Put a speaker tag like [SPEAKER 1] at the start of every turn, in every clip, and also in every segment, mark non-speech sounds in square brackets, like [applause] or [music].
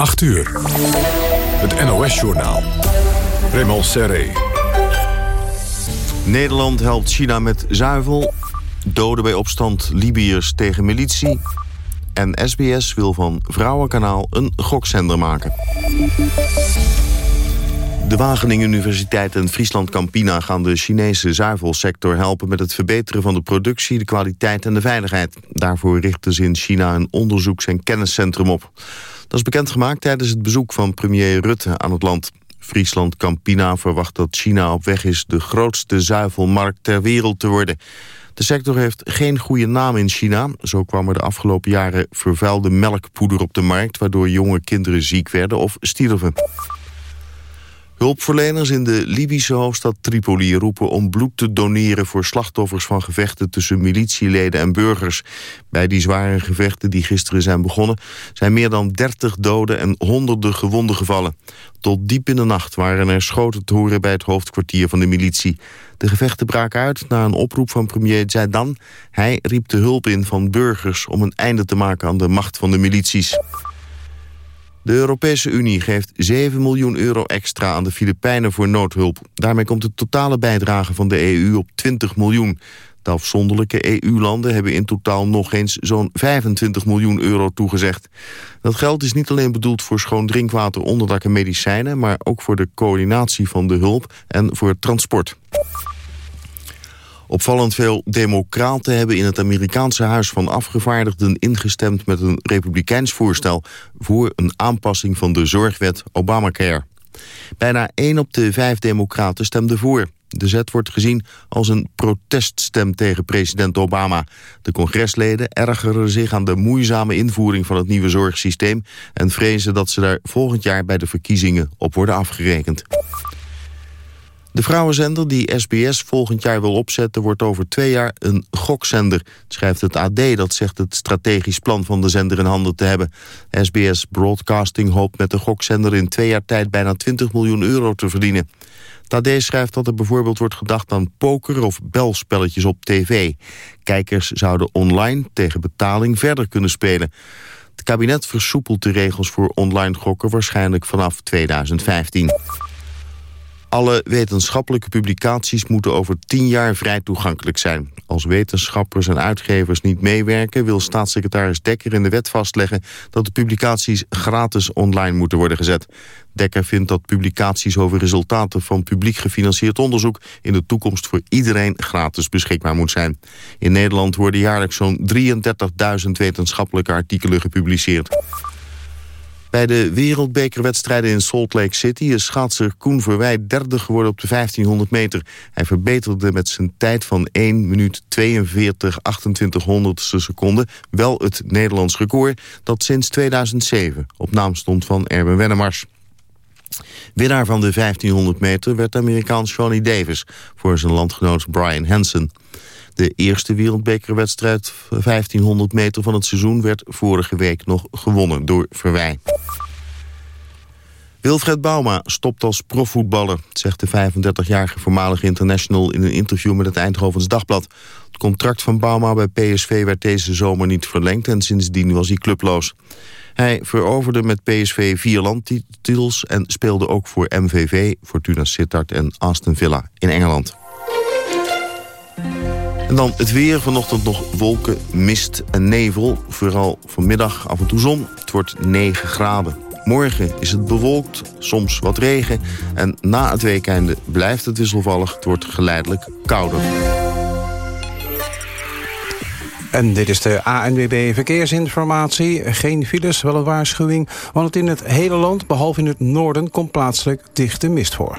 [SPEAKER 1] 8 uur. Het NOS-journaal. Raymond Serré.
[SPEAKER 2] Nederland helpt China met zuivel. Doden bij opstand Libiërs tegen militie. En SBS wil van Vrouwenkanaal een gokzender maken. De Wageningen Universiteit en Friesland Campina gaan de Chinese zuivelsector helpen met het verbeteren van de productie, de kwaliteit en de veiligheid. Daarvoor richten ze in China een onderzoeks- en kenniscentrum op. Dat is bekendgemaakt tijdens het bezoek van premier Rutte aan het land. Friesland Campina verwacht dat China op weg is de grootste zuivelmarkt ter wereld te worden. De sector heeft geen goede naam in China. Zo kwam er de afgelopen jaren vervuilde melkpoeder op de markt... waardoor jonge kinderen ziek werden of stierven. Hulpverleners in de Libische hoofdstad Tripoli roepen om bloed te doneren voor slachtoffers van gevechten tussen militieleden en burgers. Bij die zware gevechten die gisteren zijn begonnen zijn meer dan 30 doden en honderden gewonden gevallen. Tot diep in de nacht waren er schoten te horen bij het hoofdkwartier van de militie. De gevechten braken uit na een oproep van premier Zaidan. Hij riep de hulp in van burgers om een einde te maken aan de macht van de milities. De Europese Unie geeft 7 miljoen euro extra aan de Filipijnen voor noodhulp. Daarmee komt de totale bijdrage van de EU op 20 miljoen. De afzonderlijke EU-landen hebben in totaal nog eens zo'n 25 miljoen euro toegezegd. Dat geld is niet alleen bedoeld voor schoon drinkwater, onderdak en medicijnen... maar ook voor de coördinatie van de hulp en voor transport. Opvallend veel democraten hebben in het Amerikaanse Huis van Afgevaardigden ingestemd met een republikeins voorstel voor een aanpassing van de zorgwet Obamacare. Bijna 1 op de 5 democraten stemde voor. De zet wordt gezien als een proteststem tegen president Obama. De congresleden ergeren zich aan de moeizame invoering van het nieuwe zorgsysteem... en vrezen dat ze daar volgend jaar bij de verkiezingen op worden afgerekend. De vrouwenzender die SBS volgend jaar wil opzetten... wordt over twee jaar een gokzender, schrijft het AD. Dat zegt het strategisch plan van de zender in handen te hebben. SBS Broadcasting hoopt met de gokzender in twee jaar tijd... bijna 20 miljoen euro te verdienen. Het AD schrijft dat er bijvoorbeeld wordt gedacht aan poker of belspelletjes op tv. Kijkers zouden online tegen betaling verder kunnen spelen. Het kabinet versoepelt de regels voor online gokken waarschijnlijk vanaf 2015. Alle wetenschappelijke publicaties moeten over tien jaar vrij toegankelijk zijn. Als wetenschappers en uitgevers niet meewerken... wil staatssecretaris Dekker in de wet vastleggen... dat de publicaties gratis online moeten worden gezet. Dekker vindt dat publicaties over resultaten van publiek gefinancierd onderzoek... in de toekomst voor iedereen gratis beschikbaar moet zijn. In Nederland worden jaarlijks zo'n 33.000 wetenschappelijke artikelen gepubliceerd. Bij de wereldbekerwedstrijden in Salt Lake City is schaatser Koen Verwij derde geworden op de 1500 meter. Hij verbeterde met zijn tijd van 1 minuut 42 28 honderdste seconde wel het Nederlands record dat sinds 2007 op naam stond van Erben Wennemars. Winnaar van de 1500 meter werd Amerikaan Shawnee Davis voor zijn landgenoot Brian Hansen. De eerste wereldbekerwedstrijd 1500 meter van het seizoen... werd vorige week nog gewonnen door Verwij. Wilfred Bauma stopt als profvoetballer, zegt de 35-jarige voormalige international in een interview met het Eindhovens Dagblad. Het contract van Bauma bij PSV werd deze zomer niet verlengd en sindsdien was hij clubloos. Hij veroverde met PSV vier landtitels en speelde ook voor MVV, Fortuna Sittard en Aston Villa in Engeland. En dan het weer. Vanochtend nog wolken, mist en nevel. Vooral vanmiddag af en toe zon. Het wordt 9 graden. Morgen is het bewolkt, soms wat regen. En na het weekende blijft het wisselvallig. Het wordt geleidelijk kouder.
[SPEAKER 3] En dit is de ANWB Verkeersinformatie. Geen files, wel een waarschuwing. Want in het hele land, behalve in het noorden... komt plaatselijk dichte mist voor.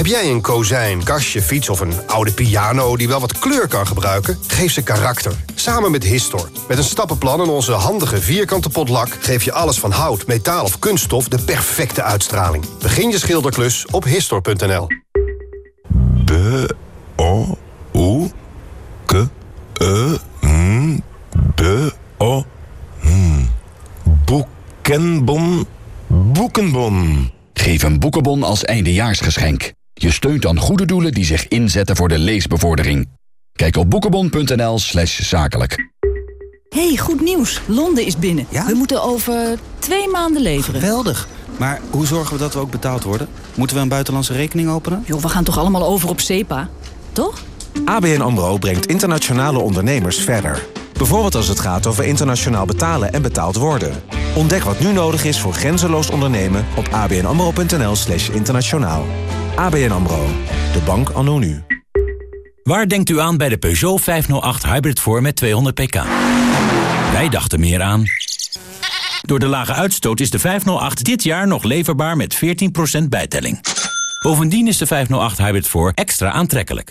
[SPEAKER 4] Heb jij een kozijn, kastje, fiets of een oude piano... die wel wat kleur kan gebruiken? Geef ze karakter. Samen met Histor. Met een stappenplan en onze handige vierkante potlak... geef je alles van hout, metaal of kunststof de perfecte uitstraling. Begin je schilderklus op Histor.nl.
[SPEAKER 5] B, O, U, K, E, N, B, O, N. Boekenbon, boekenbon.
[SPEAKER 6] Geef een boekenbon als eindejaarsgeschenk. Je steunt dan goede doelen die zich inzetten voor de leesbevordering. Kijk op boekenbon.nl slash zakelijk.
[SPEAKER 7] hey, goed nieuws. Londen is binnen. We moeten over twee maanden leveren.
[SPEAKER 8] Geweldig. Maar hoe zorgen we dat we ook betaald worden? Moeten we een buitenlandse rekening openen?
[SPEAKER 7] Joh, we gaan toch allemaal over op SEPA? Toch?
[SPEAKER 9] ABN AMRO brengt internationale ondernemers verder. Bijvoorbeeld als het gaat over internationaal betalen en betaald worden. Ontdek wat nu nodig is voor grenzeloos ondernemen op abnamro.nl slash internationaal. ABN AMRO, de bank anno nu.
[SPEAKER 10] Waar denkt u aan bij de Peugeot 508 Hybrid voor met 200 pk? Wij dachten meer aan... Door de lage uitstoot is de 508 dit jaar nog leverbaar met 14% bijtelling. Bovendien is de 508 Hybrid 4 extra aantrekkelijk.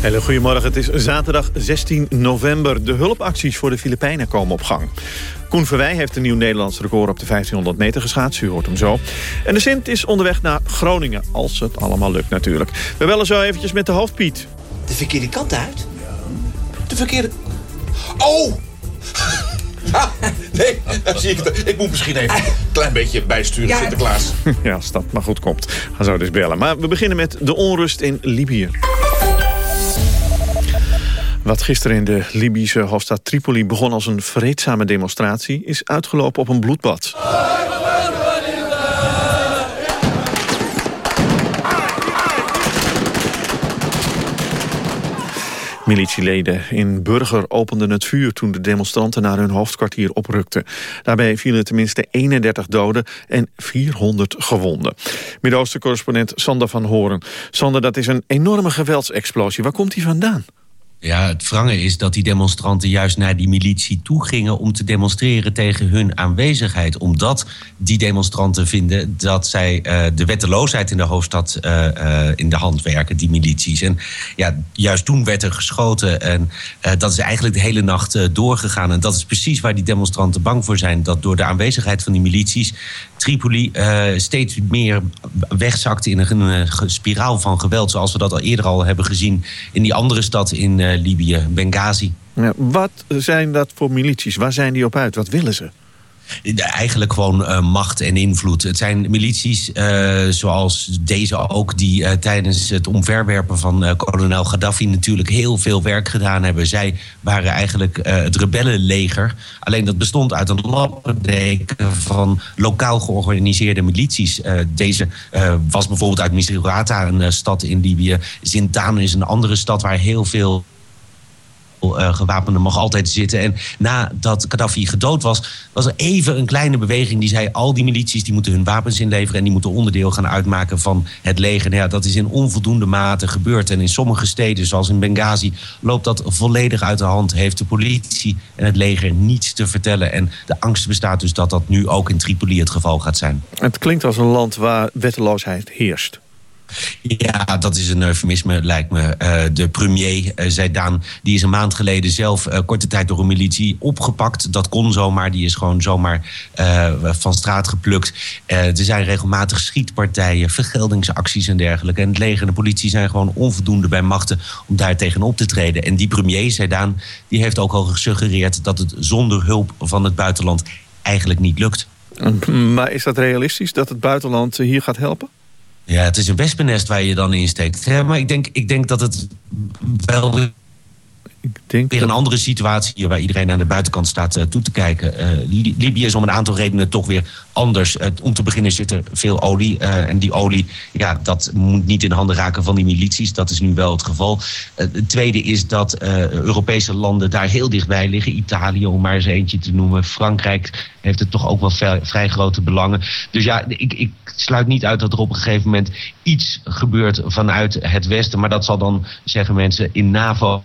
[SPEAKER 11] Hele goedemorgen, het is zaterdag 16 november. De hulpacties voor de Filipijnen komen op gang. Koen Verwij heeft een nieuw Nederlands record op de 1500 meter geschaatst. U hoort hem zo. En de Sint is onderweg naar Groningen, als het allemaal lukt natuurlijk. We bellen zo eventjes met de hoofdpiet.
[SPEAKER 12] De verkeerde kant uit? De verkeerde... Oh! [laughs] Ah, nee, dan zie ik het. Ik moet misschien even een klein beetje bijsturen,
[SPEAKER 11] Ja.
[SPEAKER 12] Sinterklaas. [laughs]
[SPEAKER 11] Ja, als dat maar goed komt. Gaan zo dus bellen. Maar we beginnen met de onrust in Libië. Wat gisteren in de Libische hoofdstad Tripoli begon als een vreedzame demonstratie... is uitgelopen op een bloedbad. Militieleden in Burger openden het vuur toen de demonstranten naar hun hoofdkwartier oprukten. Daarbij vielen tenminste 31 doden en 400 gewonden. Midden-Oosten-correspondent Sander van Horen. Sander, dat is een enorme geweldsexplosie. Waar komt die vandaan?
[SPEAKER 13] Ja, het wrange is dat die demonstranten juist naar die militie toe gingen om te demonstreren tegen hun aanwezigheid. Omdat die demonstranten vinden dat zij eh, de wetteloosheid in de hoofdstad eh, eh, in de hand werken, die milities. En ja, juist toen werd er geschoten en dat is eigenlijk de hele nacht doorgegaan. En dat is precies waar die demonstranten bang voor zijn. Dat door de aanwezigheid van die milities Tripoli eh, steeds meer wegzakt in een, spiraal van geweld. Zoals we dat al eerder al hebben gezien in die andere stad in eh, Libië, Benghazi.
[SPEAKER 11] Ja, wat zijn dat voor milities? Waar zijn die op uit? Wat willen ze?
[SPEAKER 13] Eigenlijk gewoon eh, macht en invloed. Het zijn milities eh, zoals deze ook... die eh, tijdens het omverwerpen van kolonel Gaddafi... natuurlijk heel veel werk gedaan hebben. Zij waren eigenlijk het rebellenleger. Alleen dat bestond uit een lappendeken van lokaal georganiseerde milities. Deze was bijvoorbeeld uit Misrata, een stad in Libië. Zintan is een andere stad waar heel veel eh, gewapenden mag altijd zitten. En nadat Gaddafi gedood was, was er even een kleine beweging die zei... al die milities die moeten hun wapens inleveren... en die moeten onderdeel gaan uitmaken van het leger. Nou dat is in onvoldoende mate gebeurd. En in sommige steden, zoals in Benghazi... loopt dat volledig uit de hand. Heeft de politie en het leger niets te vertellen. En de angst bestaat dus dat dat nu ook in Tripoli het geval gaat zijn.
[SPEAKER 11] Het klinkt als een land waar wetteloosheid heerst.
[SPEAKER 13] Ja, dat is een eufemisme, lijkt me. Eh, de premier, uh, die is een maand geleden zelf uh, korte tijd door een militie opgepakt. Dat kon zomaar, die is gewoon zomaar van straat geplukt. Er zijn regelmatig schietpartijen, vergeldingsacties en dergelijke. En het leger en de politie zijn gewoon onvoldoende bij machten om daar tegenop te treden. En die premier, Zaidan, die heeft ook al gesuggereerd dat het zonder hulp van het buitenland eigenlijk niet lukt.
[SPEAKER 11] Maar is dat realistisch dat het buitenland hier gaat helpen?
[SPEAKER 13] Ja, het is een wespennest waar je dan in steekt. Ja, maar ik denk, ik denk dat het wel
[SPEAKER 11] denk
[SPEAKER 13] weer een andere situatie waar iedereen aan de buitenkant staat uh, toe te kijken. Uh, Libië is om een aantal redenen toch weer anders. Uh, om te beginnen zit er veel olie. en die olie, ja, dat moet niet in de handen raken van die milities. Dat is nu wel het geval. het tweede is dat Europese landen daar heel dichtbij liggen. Italië, om maar eens eentje te noemen. Frankrijk heeft het toch ook wel vrij, vrij grote belangen. Dus ja, ik, ik sluit niet uit dat er op een gegeven moment iets gebeurt vanuit het Westen. Maar dat zal dan, zeggen mensen, in NAVO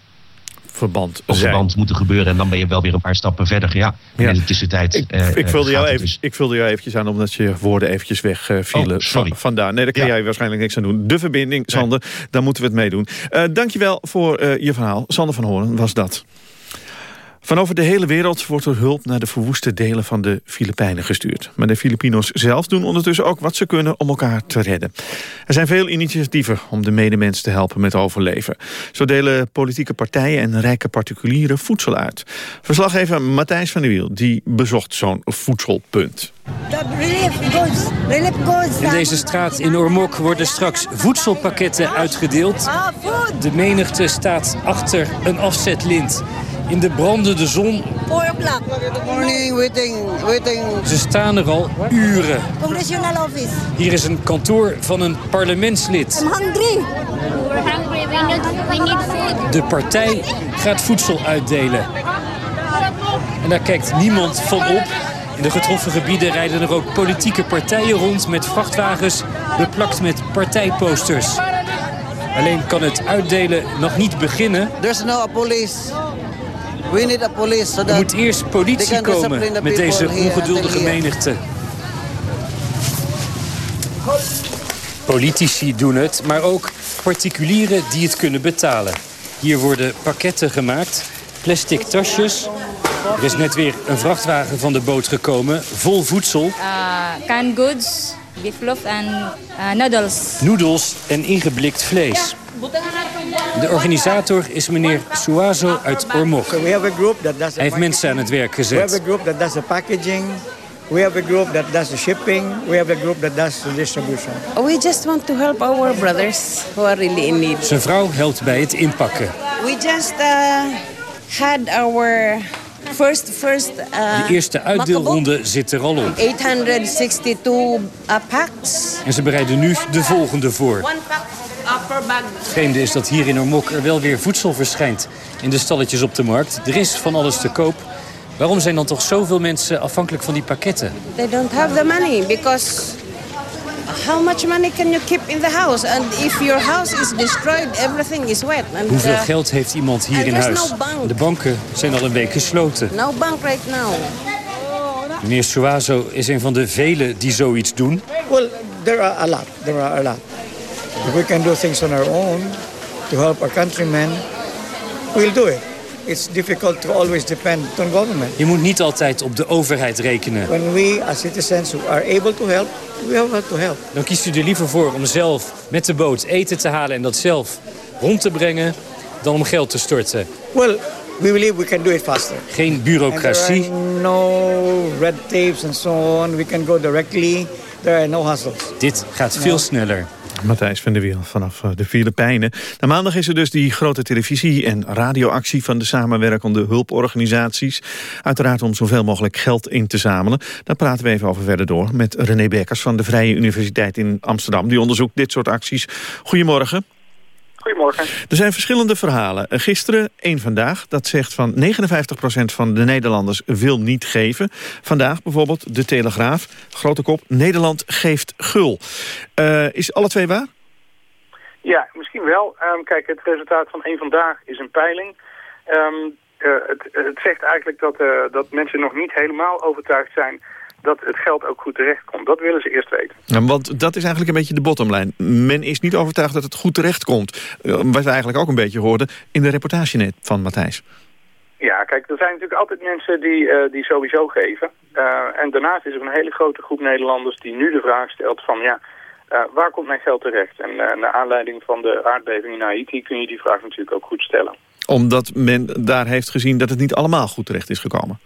[SPEAKER 11] verband
[SPEAKER 13] of verband moeten gebeuren. En dan ben je wel weer een paar stappen verder. Ja, ja. in de tussentijd.
[SPEAKER 11] Ik, uh, ik, vulde jou even, dus. ik vulde jou eventjes aan omdat je woorden eventjes wegvielen. Uh, oh, vandaar. Nee, daar kan jij waarschijnlijk niks aan doen. De verbinding, Sander, nee. daar moeten we het mee doen. Uh, dankjewel voor je verhaal. Sander van Hoorn was dat. Van over de hele wereld wordt er hulp naar de verwoeste delen van de Filipijnen gestuurd. Maar de Filipino's zelf doen ondertussen ook wat ze kunnen om elkaar te redden. Er zijn veel initiatieven om de medemens te helpen met overleven. Zo delen politieke partijen en rijke particulieren voedsel uit. Verslaggever Matthijs van der Wiel die bezocht zo'n voedselpunt.
[SPEAKER 14] In deze straat in Ormok worden straks voedselpakketten uitgedeeld. De menigte staat achter een afzetlint in de brandende zon.
[SPEAKER 15] Morning, waiting, waiting.
[SPEAKER 14] Ze staan er al uren.
[SPEAKER 15] Congressional office.
[SPEAKER 14] Hier is een kantoor van een parlementslid.
[SPEAKER 15] I'm hungry.
[SPEAKER 14] We're hungry. We need, we need food. De partij gaat voedsel uitdelen. En daar kijkt niemand van op. In de getroffen gebieden rijden er ook politieke partijen rond... met vrachtwagens beplakt met partijposters. Alleen kan het uitdelen nog niet beginnen.
[SPEAKER 15] There's no police. We need a police so
[SPEAKER 14] er moet eerst politie komen met deze ongeduldige menigte. Politici doen het, maar ook particulieren die het kunnen betalen. Hier worden pakketten gemaakt, plastic tasjes. Er is net weer een vrachtwagen van de boot gekomen, vol voedsel.
[SPEAKER 16] Uh, canned goods, beef loaf en uh, noodles.
[SPEAKER 14] Noedels en ingeblikt vlees. De organisator is meneer Suazo uit Ormok. Hij heeft mensen aan het werk gezet. We have a group that does the packaging. We have a group that does the shipping. We have a group that does the distribution.
[SPEAKER 17] We just want to help our brothers who are really in need.
[SPEAKER 14] Zijn vrouw helpt bij het inpakken.
[SPEAKER 17] We just uh, had our First, first, uh,
[SPEAKER 14] de eerste uitdeelronde zit er al op.
[SPEAKER 17] 862 uh, packs.
[SPEAKER 14] En ze bereiden nu de volgende voor. Het vreemde is dat hier in Ormok er wel weer voedsel verschijnt in de stalletjes op de markt. Er is van alles te koop. Waarom zijn dan toch zoveel mensen afhankelijk van die pakketten?
[SPEAKER 17] They don't have the money because how much money can you keep in the house? And if your house is destroyed, everything is wet. And,
[SPEAKER 14] Hoeveel uh, geld heeft iemand hier in huis?
[SPEAKER 17] No bank.
[SPEAKER 14] De banken zijn al een week gesloten.
[SPEAKER 17] No bank right now.
[SPEAKER 14] Meneer Suazo is een van de velen die zoiets doen.
[SPEAKER 18] Well, there are a lot. There are a lot. If we can do things on our own to help our countrymen, we'll do it. It's difficult to always depend on government.
[SPEAKER 14] Je moet niet altijd op de overheid rekenen.
[SPEAKER 18] When we as citizens are able to help, we have to help.
[SPEAKER 14] Dan kiest u er liever voor om zelf met de boot eten te halen en dat zelf rond te brengen dan om geld te storten.
[SPEAKER 18] Well, we believe we can do it faster.
[SPEAKER 14] Geen bureaucratie.
[SPEAKER 18] no red tapes and so on. We can go directly. There are no hassles.
[SPEAKER 14] Dit gaat veel sneller.
[SPEAKER 11] Matthijs van der Wiel vanaf eh, de Filipijnen. Na maandag is er dus die grote televisie- en radioactie... van de samenwerkende hulporganisaties. Uiteraard om zoveel mogelijk geld in te zamelen. Daar praten we even over verder door met René Bekkers... van de Vrije Universiteit in Amsterdam. Die onderzoekt dit soort acties. Goedemorgen.
[SPEAKER 19] Goedemorgen.
[SPEAKER 11] Er zijn verschillende verhalen. Gisteren, één vandaag, dat zegt van 59% van de Nederlanders wil niet geven. Vandaag bijvoorbeeld de Telegraaf, grote kop, Nederland geeft gul. Uh, is alle twee waar?
[SPEAKER 19] Ja, misschien wel. Um, kijk, het resultaat van één vandaag is een peiling. Um, uh, het, het, zegt eigenlijk dat, uh, dat mensen nog niet helemaal overtuigd zijn dat het geld ook goed terecht komt. Dat willen ze eerst weten.
[SPEAKER 11] Ja, want dat is eigenlijk een beetje de bottomlijn. Men is niet overtuigd dat het goed terecht komt. Eh, wat we eigenlijk ook een beetje hoorden in de reportage net van Matthijs.
[SPEAKER 19] Ja, kijk, er zijn natuurlijk altijd mensen die, uh, die sowieso geven. Uh, en daarnaast is er een hele grote groep Nederlanders die nu de vraag stelt van... ja, uh, waar komt mijn geld terecht? En naar aanleiding van de aardbeving in Haiti kun je die vraag natuurlijk ook goed stellen.
[SPEAKER 11] Omdat men daar heeft gezien dat het niet allemaal goed terecht is gekomen?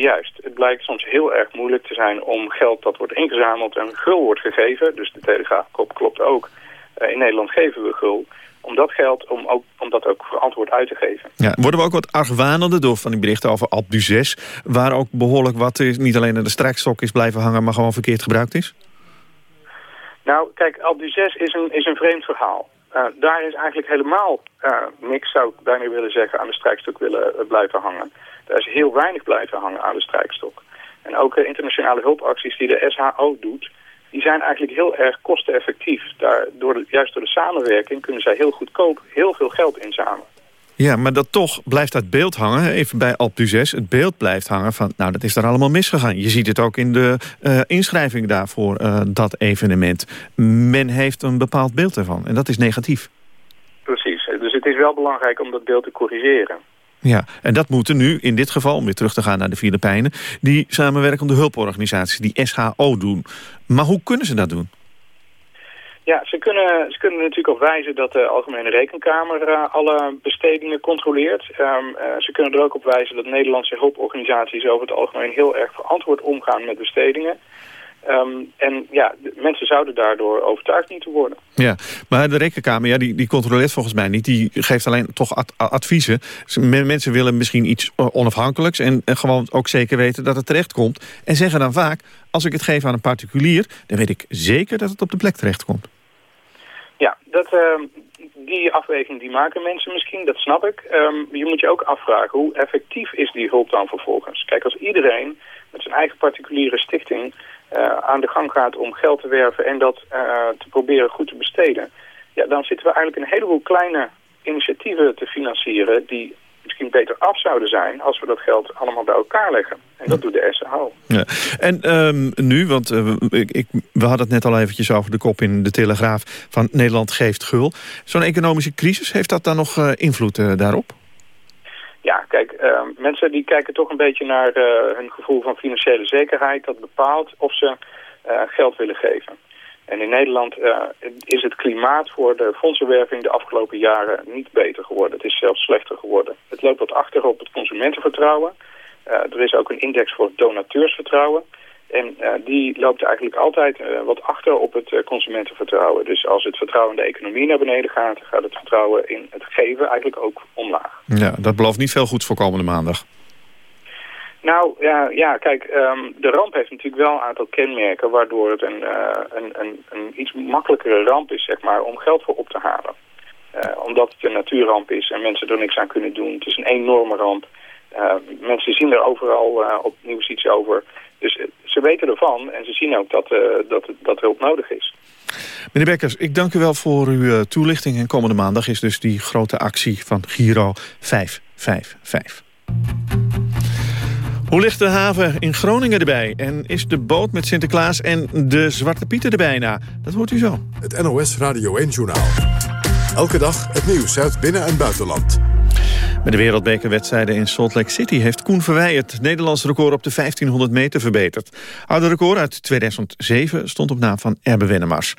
[SPEAKER 19] Juist. Het blijkt soms heel erg moeilijk te zijn om geld dat wordt ingezameld en gul wordt gegeven. Dus de telegraafkop klopt ook. Uh, in Nederland geven we gul. om dat geld om, ook, om dat ook verantwoord uit te geven.
[SPEAKER 11] Ja, worden we ook wat argwanender door van die berichten over Alp du 6... waar ook behoorlijk wat is, niet alleen aan de strijkstok is blijven hangen... maar gewoon verkeerd gebruikt is?
[SPEAKER 19] Nou, kijk, Alp du 6 is een, is een vreemd verhaal. Uh, daar is eigenlijk helemaal uh, niks, zou ik bijna willen zeggen, aan de strijkstok willen uh, blijven hangen. Er is heel weinig blijven hangen aan de strijkstok. En ook internationale hulpacties die de SHO doet, die zijn eigenlijk heel erg kosteneffectief. Daar, door de, juist door de samenwerking kunnen zij heel goedkoop heel veel geld inzamelen.
[SPEAKER 11] Ja, maar dat toch blijft dat beeld hangen, even bij Alp 6, het beeld blijft hangen van, nou dat is daar allemaal misgegaan. Je ziet het ook in de uh, inschrijving daarvoor, uh, dat evenement. Men heeft een bepaald beeld ervan en dat is negatief.
[SPEAKER 19] Precies, dus het is wel belangrijk om dat beeld te corrigeren.
[SPEAKER 11] Ja, en dat moeten nu in dit geval, om weer terug te gaan naar de Filipijnen... die samenwerkende hulporganisaties, die SHO, doen. Maar hoe kunnen ze dat doen?
[SPEAKER 19] Ja, ze kunnen, ze kunnen natuurlijk op wijzen dat de Algemene Rekenkamer uh, alle bestedingen controleert. Um, uh, ze kunnen er ook op wijzen dat Nederlandse hulporganisaties over het algemeen heel erg verantwoord omgaan met bestedingen. Um, en ja, mensen zouden daardoor overtuigd moeten worden.
[SPEAKER 11] Ja, maar de Rekenkamer ja, die, die controleert volgens mij niet. Die geeft alleen toch ad, adviezen. Mensen willen misschien iets onafhankelijks... En, en, gewoon ook zeker weten dat het terecht komt. En zeggen dan vaak, als ik het geef aan een particulier... dan weet ik zeker dat het op de plek terecht komt.
[SPEAKER 19] Ja, dat, uh, die afweging die maken mensen misschien, dat snap ik. Um, je moet je ook afvragen, hoe effectief is die hulp dan vervolgens? Kijk, als iedereen met zijn eigen particuliere stichting aan de gang gaat om geld te werven en dat uh, te proberen goed te besteden, ja, dan zitten we eigenlijk een heleboel kleine initiatieven te financieren die misschien beter af zouden zijn als we dat geld allemaal bij elkaar leggen. En dat doet de SHO.
[SPEAKER 11] Ja. En um, nu, want uh, ik, we hadden het net al eventjes over de kop in de Telegraaf van Nederland geeft gul. Zo'n economische crisis, heeft dat dan nog invloed daarop?
[SPEAKER 19] Ja, kijk, uh, mensen die kijken toch een beetje naar uh, hun gevoel van financiële zekerheid. Dat bepaalt of ze uh, geld willen geven. En in Nederland uh, is het klimaat voor de fondsenwerving de afgelopen jaren niet beter geworden. Het is zelfs slechter geworden. Het loopt wat achter op het consumentenvertrouwen. Er is ook een index voor donateursvertrouwen. En uh, die loopt eigenlijk altijd wat achter op het consumentenvertrouwen. Dus als het vertrouwen in de economie naar beneden gaat... gaat het vertrouwen in het geven eigenlijk ook omlaag.
[SPEAKER 11] Ja, dat belooft niet veel goeds voor komende maandag.
[SPEAKER 19] Nou, ja, ja kijk, um, de ramp heeft natuurlijk wel een aantal kenmerken... waardoor het een, een, een, een iets makkelijkere ramp is, zeg maar, om geld voor op te halen. Omdat het een natuurramp is en mensen er niks aan kunnen doen. Het is een enorme ramp. Mensen zien er overal op nieuws iets over. Dus ze weten ervan en ze zien ook dat, dat, dat hulp nodig is.
[SPEAKER 11] Meneer Bekkers, ik dank u wel voor uw toelichting. En komende maandag is dus die grote actie van Giro 555. Hoe ligt de haven in Groningen erbij? En is de boot met Sinterklaas en de Zwarte Pieten er bijna? Dat hoort u zo.
[SPEAKER 1] Het NOS Radio 1-journaal. Elke dag het nieuws uit binnen- en buitenland.
[SPEAKER 11] Bij de wereldbekerwedstrijden in Salt Lake City heeft Koen Verwij het Nederlandse record op de 1500 meter verbeterd. Oude record uit 2007 stond op naam van Erbe Wennemars.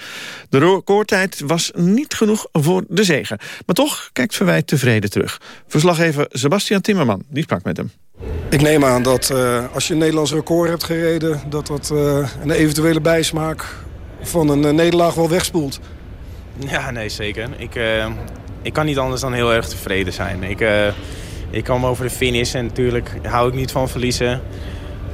[SPEAKER 11] De recordtijd was niet genoeg voor de zegen. Maar toch kijkt Verwij tevreden terug. Verslaggever Sebastian Timmerman, die sprak met hem.
[SPEAKER 20] Ik neem aan dat uh, als je een Nederlands record hebt gereden... dat dat uh, een eventuele bijsmaak van een uh, nederlaag wel wegspoelt.
[SPEAKER 21] Ja, nee, zeker. Ik, ik kan niet anders dan heel erg tevreden zijn. Ik, ik kwam over de finish en natuurlijk hou ik niet van verliezen.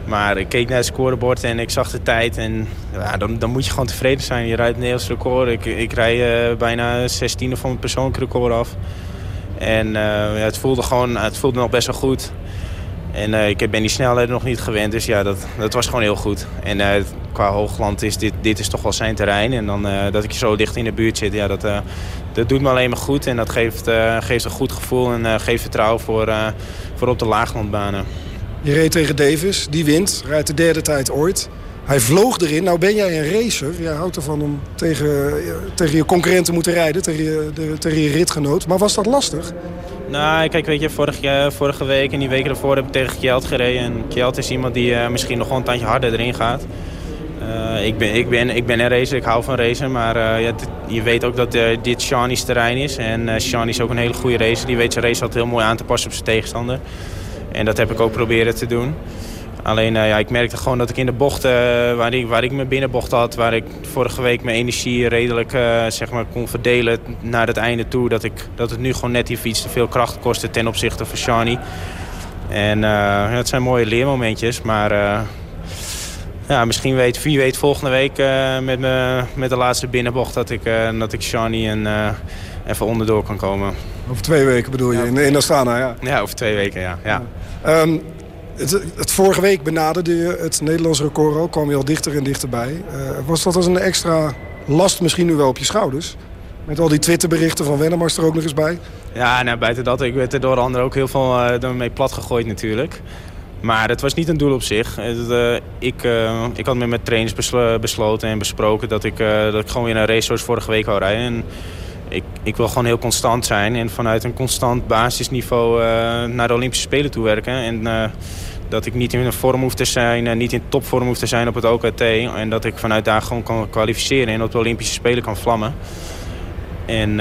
[SPEAKER 21] Maar ik keek naar het scorebord en ik zag de tijd. En ja, dan, dan moet je gewoon tevreden zijn. Je rijdt Nederlands record. Ik, ik rij bijna 16e van mijn persoonlijk record af. En ja, het voelde gewoon het voelde nog best wel goed. En uh, ik ben die snelheid nog niet gewend, dus ja, dat, dat was gewoon heel goed. En uh, qua Hoogland is dit, dit is toch wel zijn terrein. En dan uh, dat ik zo dicht in de buurt zit, ja, dat, dat doet me alleen maar goed. En dat geeft, geeft een goed gevoel en geeft vertrouwen voor, voor op de laaglandbanen.
[SPEAKER 20] Je reed tegen Davis, die wint, rijdt de derde tijd ooit. Hij vloog erin. Nou ben jij een racer. Jij houdt ervan om tegen, tegen je concurrenten moeten rijden, tegen je, de, tegen je ritgenoot. Maar was dat lastig?
[SPEAKER 21] Nou, kijk, weet je, vorige, vorige week en die weken daarvoor heb ik tegen Kjeld gereden. En Kjeld is iemand die uh, misschien nog wel een tandje harder erin gaat. Ik, ben, ik, ben, ik ben een racer, ik hou van racen. Maar je weet ook dat dit Shani's terrein is. En uh, Shani is ook een hele goede racer. Die weet zijn race altijd heel mooi aan te passen op zijn tegenstander. En dat heb ik ook proberen te doen. Alleen ja, ik merkte gewoon dat ik in de bocht waar, ik, waar ik mijn binnenbocht had... waar ik vorige week mijn energie redelijk zeg maar, kon verdelen naar het einde toe... Dat, ik, dat het nu gewoon net die fiets te veel kracht kostte ten opzichte van Shani. En het zijn mooie leermomentjes, maar ja, misschien weet, wie weet volgende week uh, met, me, met de laatste binnenbocht dat ik, uh, dat ik Shani en, uh, even onderdoor kan komen.
[SPEAKER 20] Over twee weken bedoel je, ja. in, in Astana, ja?
[SPEAKER 21] Ja, over twee weken, ja. ja.
[SPEAKER 20] ja. Um, het, het, vorige week benaderde je het Nederlands record al, kwam je al dichter en dichterbij. was dat als een extra last misschien nu wel op je schouders? Met al die Twitterberichten van Wennemars er ook nog eens bij?
[SPEAKER 21] Ja, nou, buiten dat, ik werd er door anderen ook heel veel mee plat gegooid natuurlijk. Maar het was niet een doel op zich. Uh, ik, uh, ik had met mijn trainers beslo besloten en besproken dat ik, uh, dat ik gewoon weer een race zoals vorige week wou rijden. En ik, ik wil gewoon heel constant zijn en vanuit een constant basisniveau naar de Olympische Spelen toe werken. En dat ik niet in een vorm hoef te zijn, niet in topvorm hoef te zijn op het OKT. En dat ik vanuit daar gewoon kan kwalificeren en op de Olympische Spelen kan vlammen. En uh,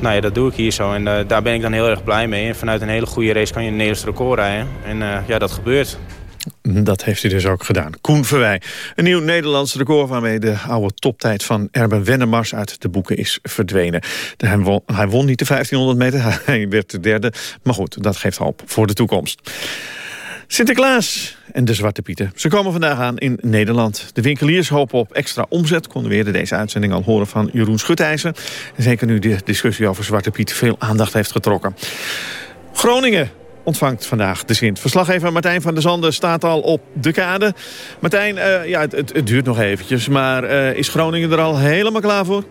[SPEAKER 21] nou ja, dat doe ik hier zo. En uh, daar ben ik dan heel erg blij mee. En vanuit een hele goede race kan je een Nederlands record rijden. En uh, ja, dat gebeurt.
[SPEAKER 11] Dat heeft hij dus ook gedaan. Koen Verwij. Een nieuw Nederlands record waarmee de oude toptijd van Erben Wennemars uit de boeken is verdwenen. Hij won, hij won niet de 1500 meter, [laughs] hij werd de derde. Maar goed, dat geeft hoop voor de toekomst. Sinterklaas en de Zwarte Pieten. Ze komen vandaag aan in Nederland. De winkeliers hopen op extra omzet. Konden we eerder deze uitzending al horen van Jeroen Schutijzer. Zeker nu de discussie over Zwarte Piet veel aandacht heeft getrokken. Groningen ontvangt vandaag de Sint. Verslaggever Martijn van der Zanden staat al op de kade. Martijn, uh, ja, het, het, duurt nog eventjes, maar uh, is Groningen er al helemaal klaar voor?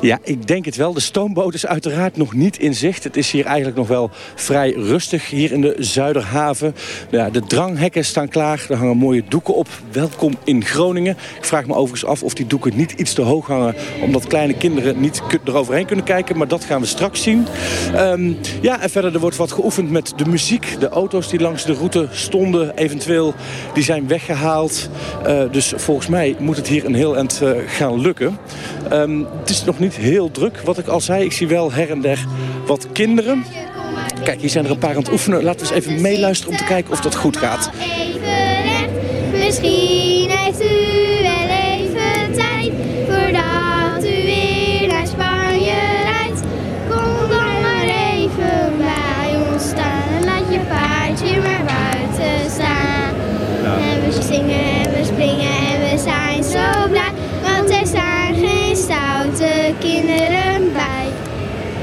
[SPEAKER 22] Ja, ik denk het wel. De stoomboot is uiteraard nog niet in zicht. Het is hier eigenlijk nog wel vrij rustig hier in de Zuiderhaven. Ja, de dranghekken staan klaar. Er hangen mooie doeken op. Welkom in Groningen. Ik vraag me overigens af of die doeken niet iets te hoog hangen... omdat kleine kinderen niet eroverheen kunnen kijken. Maar dat gaan we straks zien. Um, ja, en verder er wordt wat geoefend met de muziek. De auto's die langs de route stonden eventueel, die zijn weggehaald. Uh, dus volgens mij moet het hier een heel eind uh, gaan lukken. Um, het is nog niet heel druk. Wat ik al zei, ik zie wel her en der wat kinderen. Kijk, hier zijn er een paar aan het oefenen. Laten we eens even meeluisteren om te kijken of dat goed gaat.
[SPEAKER 23] Misschien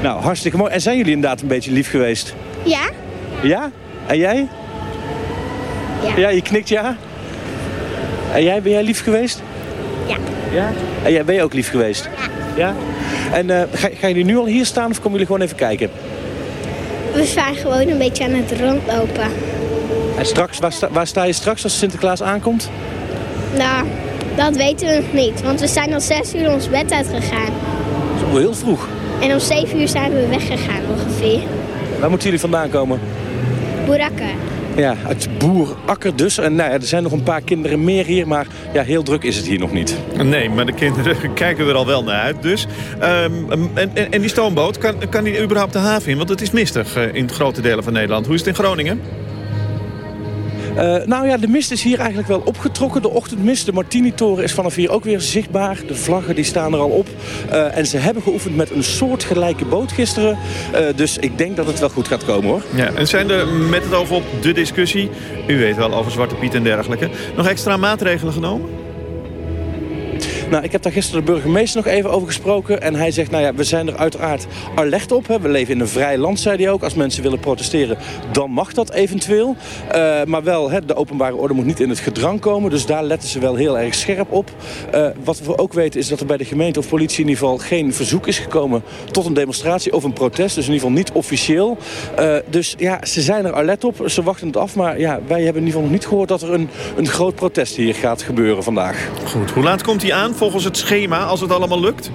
[SPEAKER 22] Nou, hartstikke mooi. En zijn jullie inderdaad een beetje lief geweest?
[SPEAKER 23] Ja?
[SPEAKER 22] Ja? En jij?
[SPEAKER 23] Ja.
[SPEAKER 22] Ja, je knikt ja? En jij, ben jij lief geweest?
[SPEAKER 23] Ja.
[SPEAKER 22] Ja? En jij ben je ook lief geweest?
[SPEAKER 23] Ja.
[SPEAKER 22] Ja? En uh, ga, gaan jullie nu al hier staan of komen jullie gewoon even kijken?
[SPEAKER 23] We zijn gewoon een beetje aan het rondlopen.
[SPEAKER 22] En straks, waar sta, waar sta je straks als Sinterklaas aankomt?
[SPEAKER 23] Nou, dat weten we nog niet. Want we zijn al zes uur ons bed uitgegaan.
[SPEAKER 22] Dat is wel heel vroeg.
[SPEAKER 23] En om zeven uur zijn we weggegaan ongeveer.
[SPEAKER 22] Waar moeten jullie vandaan komen?
[SPEAKER 23] Boerakker.
[SPEAKER 22] Ja, uit Boerakker dus. En nou ja, er zijn nog een paar kinderen meer hier, maar ja, heel druk is het hier nog niet.
[SPEAKER 11] Nee, maar de kinderen [laughs] kijken er al wel naar uit dus. Um, en, en, en, die stoomboot, kan, kan die überhaupt de haven in? Want het is mistig uh, in grote delen van Nederland. Hoe is het in Groningen?
[SPEAKER 22] Uh, nou ja, de mist is hier eigenlijk wel opgetrokken. De ochtendmist, de Martini-toren is vanaf hier ook weer zichtbaar. De vlaggen die staan er al op. Uh, en ze hebben geoefend met een soortgelijke boot gisteren. Uh, dus ik denk dat het wel goed gaat komen hoor.
[SPEAKER 11] Ja, en zijn er met het oog op de discussie, u weet wel over Zwarte Piet en dergelijke, nog extra maatregelen genomen?
[SPEAKER 22] Nou, ik heb daar gisteren de burgemeester nog even over gesproken. En hij zegt, nou ja, we zijn er uiteraard alert op. Hè. We leven in een vrij land, zei hij ook. Als mensen willen protesteren, dan mag dat eventueel. Uh, maar wel, hè, de openbare orde moet niet in het gedrang komen. Dus daar letten ze wel heel erg scherp op. Uh, wat we ook weten is dat er bij de gemeente of politie in ieder geval geen verzoek is gekomen tot een demonstratie of een protest. Dus in ieder geval niet officieel. Uh, dus ja, ze zijn er alert op. Ze wachten het af. Maar ja, wij hebben in ieder geval nog niet gehoord dat er een, een groot protest hier gaat gebeuren vandaag.
[SPEAKER 11] Goed, hoe laat komt hij aan volgens het schema als het allemaal lukt?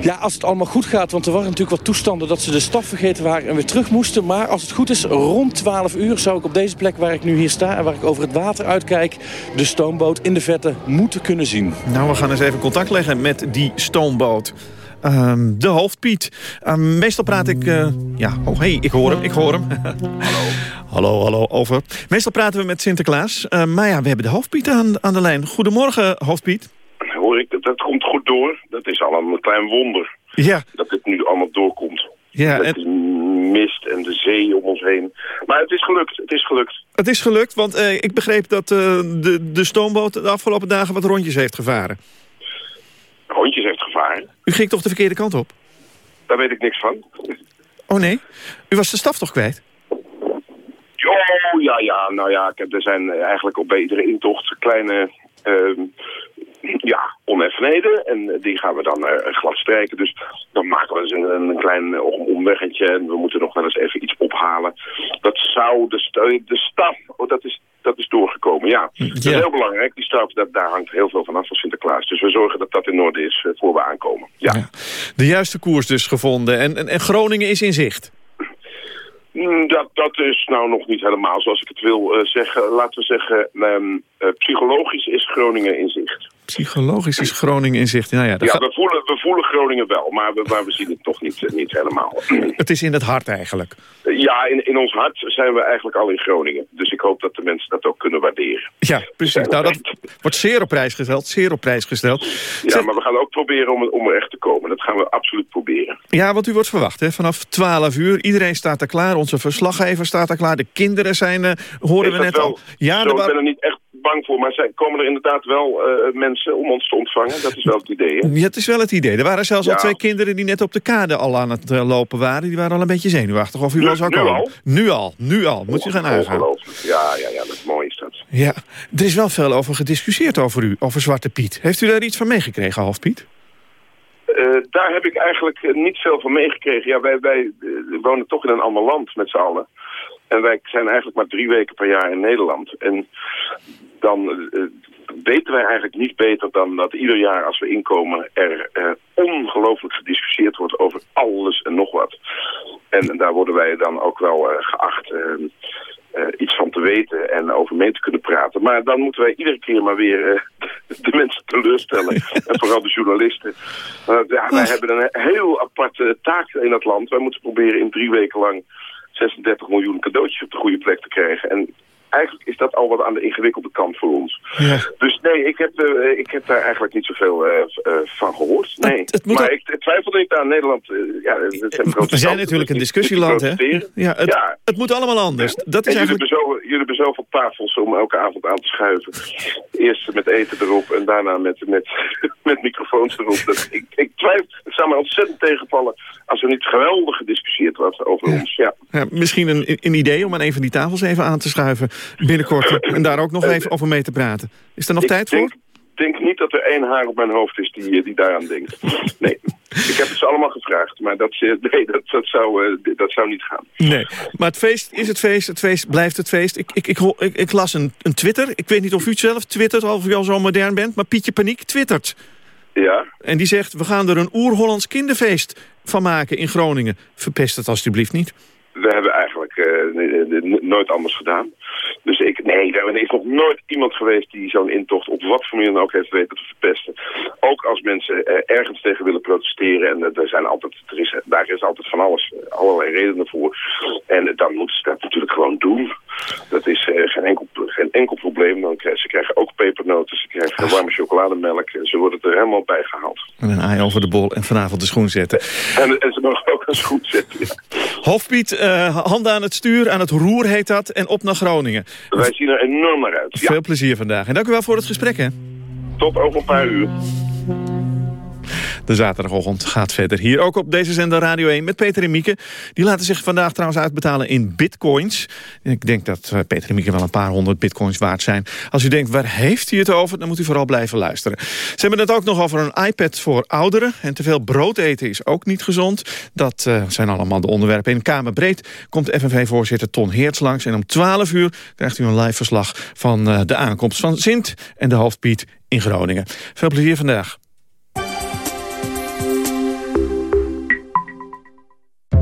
[SPEAKER 22] Ja, als het allemaal goed gaat. Want er waren natuurlijk wat toestanden dat ze de staf vergeten waren en weer terug moesten. Maar als het goed is, rond 12 uur zou ik op deze plek waar ik nu hier sta... en waar ik over het water uitkijk, de stoomboot in de vette moeten kunnen zien.
[SPEAKER 11] Nou, we gaan eens even contact leggen met die stoomboot. Ehm, de hoofdpiet. Ehm, meestal praat ik... eh, ja, oh hey, ik hoor hem, ik hoor hem. hallo. [laughs] hallo, hallo, over. Meestal praten we met Sinterklaas. Ehm, maar ja, we hebben de hoofdpiet aan, aan de lijn. Goedemorgen, hoofdpiet.
[SPEAKER 24] Hoor ik, dat, dat komt goed door. Dat is allemaal een klein wonder.
[SPEAKER 11] Ja.
[SPEAKER 24] Dat dit nu allemaal doorkomt.
[SPEAKER 11] Ja,
[SPEAKER 24] Met
[SPEAKER 11] en-
[SPEAKER 24] de mist en de zee om ons heen. Maar het is gelukt, het is gelukt.
[SPEAKER 11] Het is gelukt, want eh, ik begreep dat eh, de, de stoomboot de afgelopen dagen wat rondjes heeft gevaren.
[SPEAKER 24] Hondjes heeft gevaren.
[SPEAKER 11] U ging toch de verkeerde kant op?
[SPEAKER 24] Daar weet ik niks van.
[SPEAKER 11] Oh nee? U was de staf toch kwijt?
[SPEAKER 24] Oh, ja, ja, nou ja, ik heb, er zijn eigenlijk op bij iedere intocht kleine ja, oneffenheden. En die gaan we dan eh, glad strijken. Dus dan maken we eens een, een klein eh, om- omweggetje en we moeten nog wel eens even iets ophalen. Dat zou de, st- de staf, oh, dat is, dat is doorgekomen, ja. Dat is heel belangrijk. Die staf, dat, daar hangt heel veel van af van Sinterklaas. Dus we zorgen dat dat in orde is eh, voor we aankomen. Ja.
[SPEAKER 11] De juiste koers dus gevonden. En, en, en Groningen is in zicht.
[SPEAKER 24] Mm, Dat, dat is nou nog niet helemaal zoals ik het wil eh, zeggen. Laten we zeggen, ehm, eh, psychologisch is Groningen in zicht.
[SPEAKER 11] Psychologisch is Groningen in zicht. Nou ja,
[SPEAKER 24] we voelen, we voelen Groningen wel, maar we, maar we zien het nog niet, niet helemaal. [clears throat]
[SPEAKER 11] het is in het hart eigenlijk.
[SPEAKER 24] Ja, in, in ons hart zijn we eigenlijk al in Groningen. Dus ik hoop dat de mensen dat ook kunnen waarderen.
[SPEAKER 11] Ja, precies. Nou, dat wordt zeer op prijs gesteld. Zeer op prijs gesteld.
[SPEAKER 24] Ja, maar we gaan ook proberen om, om er echt te komen. Dat gaan we absoluut proberen.
[SPEAKER 11] Ja, want u wordt verwacht hè? vanaf 12 uur. Iedereen staat er klaar. Onze verslaggever staat er klaar. De kinderen zijn, eh, horen
[SPEAKER 24] Is
[SPEAKER 11] we net
[SPEAKER 24] wel
[SPEAKER 11] al. Ja,
[SPEAKER 24] zo,
[SPEAKER 11] er
[SPEAKER 24] ik ben er niet echt bang voor, maar zijn, komen er inderdaad wel eh, mensen om ons te ontvangen? Dat is wel het idee, hè?
[SPEAKER 11] Ja, het is wel het idee. Er waren zelfs al twee kinderen die net op de kade al aan het eh, lopen waren. Die waren al een beetje zenuwachtig of u wel zou
[SPEAKER 24] nu
[SPEAKER 11] komen.
[SPEAKER 24] al?
[SPEAKER 11] Nu al, nu al. Moet je gaan aangaan.
[SPEAKER 24] Ongelooflijk. Ja, ja, ja, dat is mooi is dat.
[SPEAKER 11] Ja, er is wel veel over gediscussieerd over u, over Zwarte Piet. Heeft u daar iets van meegekregen, half Piet?
[SPEAKER 24] Eh, daar heb ik eigenlijk niet veel van meegekregen. Ja, wij, wij wonen toch in een ander land met z'n allen. En wij zijn eigenlijk maar drie weken per jaar in Nederland. En dan eh, weten wij eigenlijk niet beter dan dat ieder jaar als we inkomen... er eh, ongelooflijk gediscussieerd wordt over alles en nog wat. En daar worden wij dan ook wel eh, geacht... eh, iets van te weten en over mee te kunnen praten. Maar dan moeten wij iedere keer maar weer [laughs] de mensen teleurstellen. [laughs] en vooral de journalisten. Uh, ja, wij hebben een heel aparte taak in het land. Wij moeten proberen in drie weken lang 36 miljoen cadeautjes op de goede plek te krijgen. En eigenlijk is dat al wat aan de ingewikkelde kant voor ons. Dus nee, ik heb, eh, ik heb daar eigenlijk niet zoveel eh, van gehoord. Nee.
[SPEAKER 11] moet
[SPEAKER 24] maar
[SPEAKER 11] al-
[SPEAKER 24] ik twijfel niet aan Nederland. ja, zijn
[SPEAKER 11] We zijn natuurlijk een discussieland, hè? Ja, het,
[SPEAKER 24] Ja.
[SPEAKER 11] het moet allemaal anders. Dat
[SPEAKER 24] En
[SPEAKER 11] is
[SPEAKER 24] jullie,
[SPEAKER 11] eigenlijk...
[SPEAKER 24] hebben zo, jullie hebben zoveel tafels om elke avond aan te schuiven. Eerst met eten erop en daarna met, met, [laughs] met microfoons erop. Dat, ik, ik twijfel, het zou me ontzettend tegenvallen als er niet geweldig gediscussieerd was over ons. Ja.
[SPEAKER 11] Ja, misschien een, een idee om aan een van die tafels even aan te schuiven binnenkort. En daar ook nog even over mee te praten. Is er nog
[SPEAKER 24] Ik
[SPEAKER 11] tijd voor?
[SPEAKER 24] denk, denk niet dat er één haar op mijn hoofd is die, eh, die daaraan denkt. Nee, [laughs] ik heb het ze allemaal gevraagd, maar dat, eh, nee, dat, dat, zou, eh, dat zou niet gaan.
[SPEAKER 11] Nee, maar het feest is het feest. Het feest blijft het feest. Ik, ik, ik, ik, ik las een, een Twitter. Ik weet niet of u het zelf twittert, of u al zo modern bent. Maar Pietje Paniek twittert.
[SPEAKER 24] Ja?
[SPEAKER 11] En die zegt, we gaan er een oer-Hollands kinderfeest van maken in Groningen. Verpest het alsjeblieft niet.
[SPEAKER 24] We hebben eigenlijk eh, nooit anders gedaan. Dus ik, nee, er is nog nooit iemand geweest die zo'n intocht op wat voor manier dan ook heeft weten te verpesten. Ook als mensen eh, ergens tegen willen protesteren. En eh, er zijn altijd, er is, daar is altijd van alles, eh, allerlei redenen voor. En eh, dan moeten ze dat natuurlijk gewoon doen. Dat is eh, geen, enkel, geen enkel probleem. Dan krijgen, ze krijgen ook pepernoten, ze krijgen warme chocolademelk. En ze worden er helemaal bij gehaald.
[SPEAKER 11] En een aai over de bol en vanavond de schoen zetten.
[SPEAKER 24] En, en ze mogen ook eens goed zetten. ja.
[SPEAKER 11] Hofpiet, eh, handen aan het stuur, aan het roer heet dat. En op naar Groningen.
[SPEAKER 24] Wij zien er enorm naar uit. Ja,
[SPEAKER 11] Veel plezier vandaag. En dank u wel voor het gesprek, hè.
[SPEAKER 24] tot over een paar uur.
[SPEAKER 11] De zaterdagochtend gaat verder. Hier ook op deze zender Radio 1 met Peter en Mieke. Die laten zich vandaag trouwens uitbetalen in bitcoins. Ik denk dat eh, Peter en Mieke wel een paar honderd bitcoins waard zijn. Als u denkt, waar heeft hij het over? Dan moet u vooral blijven luisteren. Ze hebben het ook nog over een iPad voor ouderen. En te veel brood eten is ook niet gezond. Dat eh, zijn allemaal de onderwerpen. In Kamerbreed komt FNV-voorzitter Ton Heerts langs. En om 12 uur krijgt u een live verslag van eh, de aankomst van Sint en de hoofdpiet in Groningen. Veel plezier vandaag.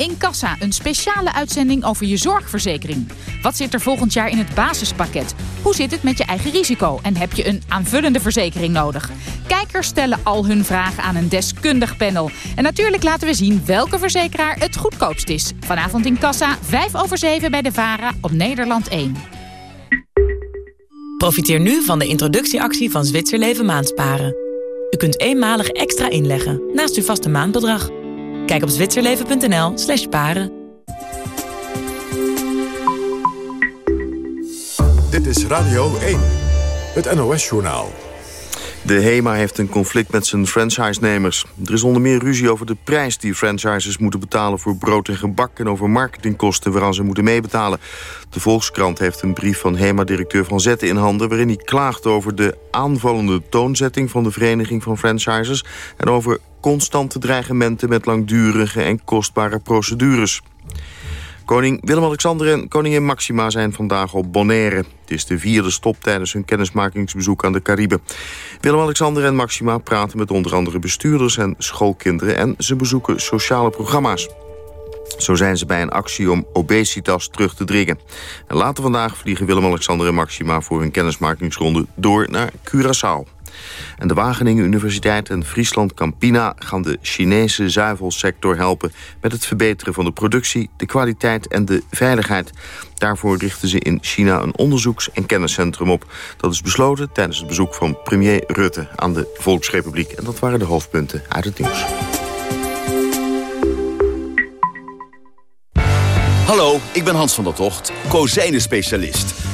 [SPEAKER 25] In Kassa, een speciale uitzending over je zorgverzekering. Wat zit er volgend jaar in het basispakket? Hoe zit het met je eigen risico? En heb je een aanvullende verzekering nodig? Kijkers stellen al hun vragen aan een deskundig panel. En natuurlijk laten we zien welke verzekeraar het goedkoopst is. Vanavond in Kassa, 5 over 7 bij de VARA op Nederland 1.
[SPEAKER 26] Profiteer nu van de introductieactie van Zwitserleven Maandsparen. U kunt eenmalig extra inleggen naast uw vaste maandbedrag. Kijk op zwitserleven.nl slash paren.
[SPEAKER 1] Dit is Radio 1, het NOS-journaal.
[SPEAKER 2] De HEMA heeft een conflict met zijn franchise-nemers. Er is onder meer ruzie over de prijs die franchises moeten betalen... voor brood en gebak en over marketingkosten waaraan ze moeten meebetalen. De Volkskrant heeft een brief van HEMA-directeur Van Zetten in handen... waarin hij klaagt over de aanvallende toonzetting van de Vereniging van Franchises... en over constante dreigementen met langdurige en kostbare procedures. Koning Willem-Alexander en koningin Maxima zijn vandaag op Bonaire. Het is de vierde stop tijdens hun kennismakingsbezoek aan de Cariben. Willem-Alexander en Maxima praten met onder andere bestuurders en schoolkinderen... en ze bezoeken sociale programma's. Zo zijn ze bij een actie om obesitas terug te dringen. En later vandaag vliegen Willem-Alexander en Maxima... voor hun kennismakingsronde door naar Curaçao. En de Wageningen Universiteit en Friesland Campina gaan de Chinese zuivelsector helpen met het verbeteren van de productie, de kwaliteit en de veiligheid. Daarvoor richten ze in China een onderzoeks- en kenniscentrum op. Dat is besloten tijdens het bezoek van premier Rutte aan de Volksrepubliek. En dat waren de hoofdpunten uit het nieuws.
[SPEAKER 27] Hallo, ik ben Hans van der Tocht, kozijnen-specialist.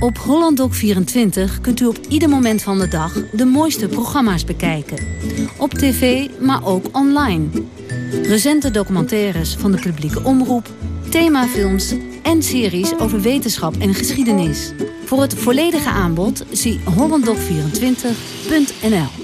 [SPEAKER 28] Op HollandDoc24 kunt u op ieder moment van de dag de mooiste programma's bekijken. Op tv, maar ook online. Recente documentaires van de publieke omroep, themafilms en series over wetenschap en geschiedenis. Voor het volledige aanbod zie hollanddoc24.nl.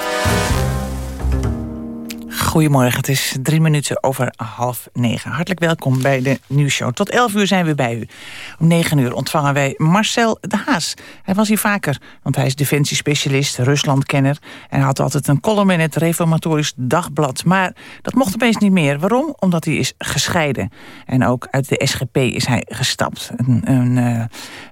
[SPEAKER 29] Goedemorgen, het is drie minuten over half negen. Hartelijk welkom bij de nieuwsshow. Tot elf uur zijn we bij u. Om negen uur ontvangen wij Marcel de Haas. Hij was hier vaker, want hij is defensiespecialist, Ruslandkenner... en had altijd een column in het Reformatorisch Dagblad. Maar dat mocht opeens niet meer. Waarom? Omdat hij is gescheiden. En ook uit de SGP is hij gestapt. Een, een, uh,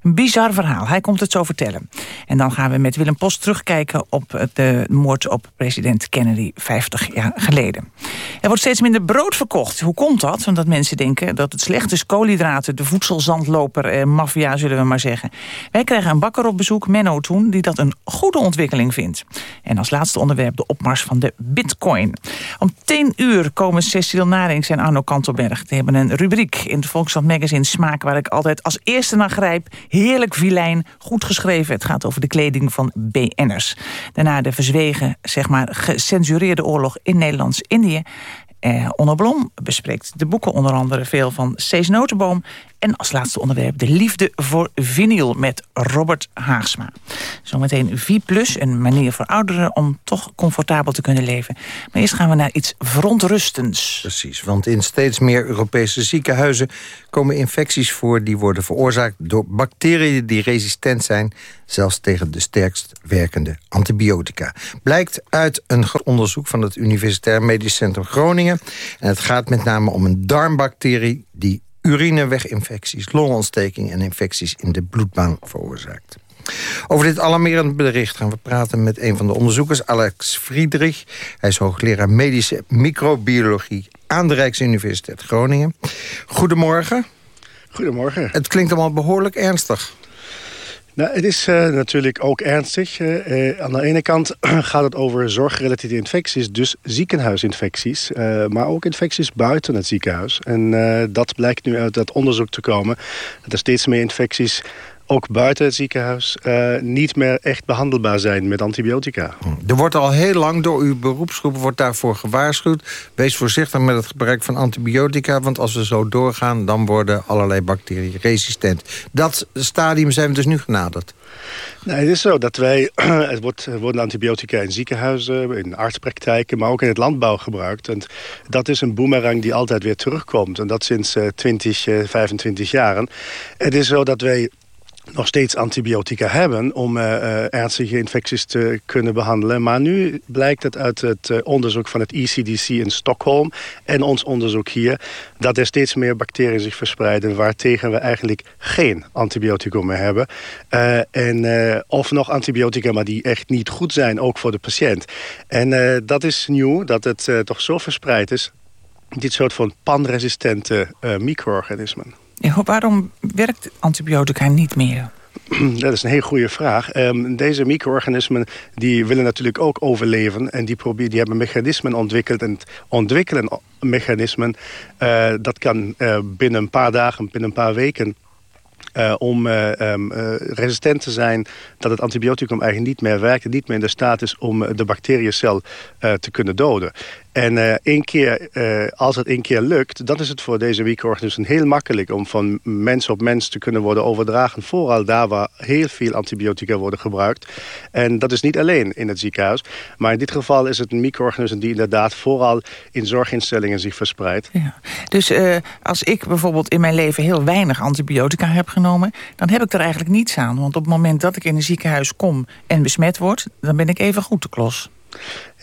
[SPEAKER 29] een bizar verhaal. Hij komt het zo vertellen. En dan gaan we met Willem Post terugkijken op de moord op president Kennedy 50 jaar geleden. Er wordt steeds minder brood verkocht. Hoe komt dat? Omdat mensen denken dat het slecht is koolhydraten... de voedselzandloper, eh, maffia zullen we maar zeggen. Wij krijgen een bakker op bezoek, Menno Toen... die dat een goede ontwikkeling vindt. En als laatste onderwerp de opmars van de bitcoin. Om 10 uur komen Cecile Narings en Arno Kantelberg. Die hebben een rubriek in het Volkskrant Magazine Smaak... waar ik altijd als eerste naar grijp. Heerlijk vilijn, goed geschreven. Het gaat over de kleding van BN'ers. Daarna de verzwegen, zeg maar, gecensureerde oorlog in Nederland Indië. Eh, Blom bespreekt de boeken, onder andere veel van Cees Notenboom. En als laatste onderwerp de liefde voor vinyl met Robert Haagsma. Zometeen V+, een manier voor ouderen om toch comfortabel te kunnen leven. Maar eerst gaan we naar iets verontrustends.
[SPEAKER 30] Precies, want in steeds meer Europese ziekenhuizen komen infecties voor... die worden veroorzaakt door bacteriën die resistent zijn... zelfs tegen de sterkst werkende antibiotica. Blijkt uit een onderzoek van het Universitair Medisch Centrum Groningen. En het gaat met name om een darmbacterie... die urineweginfecties, longontsteking en infecties in de bloedbaan veroorzaakt. Over dit alarmerend bericht gaan we praten met een van de onderzoekers, Alex Friedrich. Hij is hoogleraar medische microbiologie aan de Rijksuniversiteit Groningen. Goedemorgen.
[SPEAKER 31] Goedemorgen.
[SPEAKER 30] Het klinkt allemaal behoorlijk ernstig.
[SPEAKER 31] Nou, het is uh, natuurlijk ook ernstig. Uh, aan de ene kant [clears throat] gaat het over zorggerelateerde infecties, dus ziekenhuisinfecties. Uh, maar ook infecties buiten het ziekenhuis. En dat blijkt nu uit dat onderzoek te komen. Dat er steeds meer infecties ook buiten het ziekenhuis uh, niet meer echt behandelbaar zijn met antibiotica.
[SPEAKER 30] Er wordt al heel lang door uw beroepsgroep wordt daarvoor gewaarschuwd. Wees voorzichtig met het gebruik van antibiotica... want als we zo doorgaan, dan worden allerlei bacteriën resistent. Dat stadium zijn we dus nu genaderd.
[SPEAKER 31] Nee, het is zo dat wij... [clears throat] het wordt, worden antibiotica in ziekenhuizen, in artspraktijken... maar ook in het landbouw gebruikt. En dat is een boemerang die altijd weer terugkomt. En dat sinds uh, 20, uh, 25 jaren. Het is zo dat wij nog steeds antibiotica hebben om uh, ernstige infecties te kunnen behandelen. Maar nu blijkt het uit het uh, onderzoek van het ECDC in Stockholm en ons onderzoek hier... dat er steeds meer bacteriën zich verspreiden waartegen we eigenlijk geen antibioticum meer hebben. En, of nog antibiotica, maar die echt niet goed zijn, ook voor de patiënt. En dat is nieuw, dat het toch zo verspreid is, dit soort van panresistente micro-organismen.
[SPEAKER 29] Waarom werkt antibiotica niet meer? [clears throat]
[SPEAKER 31] Dat is een hele goede vraag. Um, deze micro-organismen die willen natuurlijk ook overleven. En die, proberen, die hebben mechanismen ontwikkeld. En ontwikkelen mechanismen... Uh, dat kan uh, binnen een paar dagen, binnen een paar weken... Uh, om uh, resistent te zijn dat het antibioticum eigenlijk niet meer werkt... en niet meer in de staat is om de bacteriëncel te kunnen doden. En uh, één keer, uh, als het één keer lukt, dan is het voor deze micro-organismen heel makkelijk om van mens op mens te kunnen worden overdragen. Vooral daar waar heel veel antibiotica worden gebruikt. En dat is niet alleen in het ziekenhuis. Maar in dit geval is het een micro-organisme die inderdaad vooral in zorginstellingen zich verspreidt. Ja.
[SPEAKER 29] Dus uh, als ik bijvoorbeeld in mijn leven heel weinig antibiotica heb genomen, dan heb ik er eigenlijk niets aan. Want op het moment dat ik in een ziekenhuis kom en besmet word, dan ben ik even goed de klos.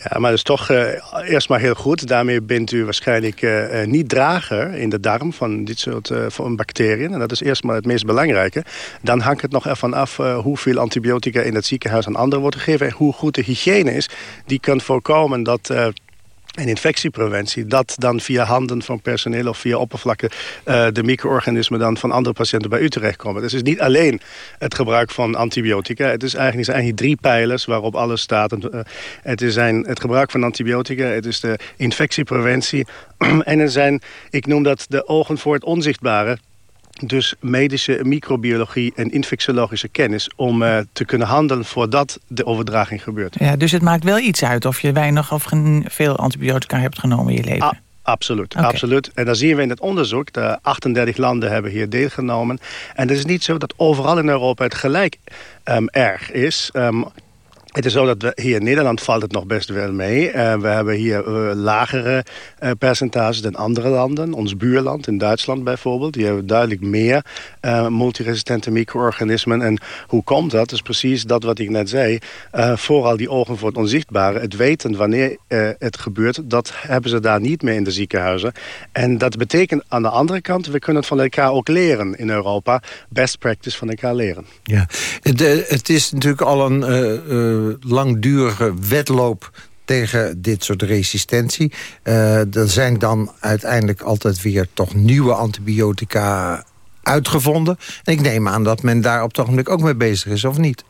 [SPEAKER 31] Ja, maar dat is toch uh, eerst maar heel goed. Daarmee bent u waarschijnlijk uh, niet drager in de darm van dit soort van bacteriën. En dat is eerst maar het meest belangrijke. Dan hangt het nog ervan af hoeveel antibiotica in het ziekenhuis aan anderen wordt gegeven... en hoe goed de hygiëne is. Die kan voorkomen dat en infectiepreventie, dat dan via handen van personeel of via oppervlakken uh, de micro-organismen dan van andere patiënten bij u terechtkomen. Dus het is niet alleen het gebruik van antibiotica. Het is eigenlijk, zijn eigenlijk drie pijlers waarop alles staat. Uh, het is zijn het gebruik van antibiotica, het is de infectiepreventie [clears throat] en er zijn, ik noem dat de ogen voor het onzichtbare dus medische microbiologie en infectiologische kennis... om uh, te kunnen handelen voordat de overdraging gebeurt.
[SPEAKER 29] Ja, dus het maakt wel iets uit of je weinig of veel antibiotica hebt genomen in je leven?
[SPEAKER 31] Ah, absoluut, okay. absoluut. En dan zien we in het onderzoek, de 38 landen hebben hier deelgenomen. En het is niet zo dat overal in Europa het gelijk um, erg is... Um, het is zo dat we hier in Nederland valt het nog best wel mee. Uh, we hebben hier uh, lagere uh, percentages dan andere landen. Ons buurland in Duitsland bijvoorbeeld. Die hebben duidelijk meer multiresistente micro-organismen. En hoe komt dat? Is precies dat wat ik net zei. vooral die ogen voor het onzichtbare. Het weten wanneer het gebeurt. Dat hebben ze daar niet meer in de ziekenhuizen. En dat betekent aan de andere kant... we kunnen het van elkaar ook leren in Europa. Best practice van elkaar leren.
[SPEAKER 30] Ja, het is natuurlijk al een langdurige wedloop tegen dit soort resistentie. Uh, er zijn dan uiteindelijk altijd weer toch nieuwe antibiotica uitgevonden. En ik neem aan dat men daar op het ogenblik ook mee bezig is, of niet?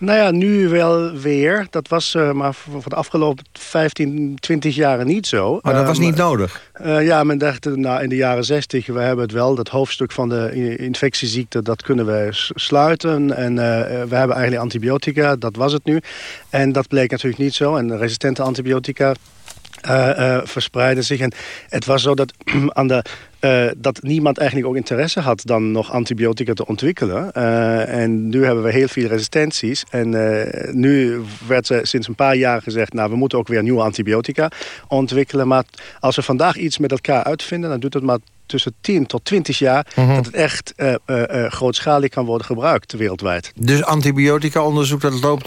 [SPEAKER 31] Nou ja, nu wel weer. Dat was uh, maar voor de afgelopen 15, 20 jaren niet zo.
[SPEAKER 30] Maar dat was niet nodig?
[SPEAKER 31] Uh, ja, men dacht nou, in de jaren 60, we hebben het wel. Dat hoofdstuk van de infectieziekte, dat kunnen we sluiten. En uh, we hebben eigenlijk antibiotica, dat was het nu. En dat bleek natuurlijk niet zo. En resistente antibiotica verspreiden zich. En het was zo dat [clears throat] aan de dat niemand eigenlijk ook interesse had dan nog antibiotica te ontwikkelen. en nu hebben we heel veel resistenties. En nu werd er sinds een paar jaar gezegd... nou, we moeten ook weer nieuwe antibiotica ontwikkelen. Maar als we vandaag iets met elkaar uitvinden... dan doet het maar tussen 10 tot 20 jaar... Mhm. dat het echt uh, uh, grootschalig kan worden gebruikt wereldwijd.
[SPEAKER 30] Dus antibiotica-onderzoek dat loopt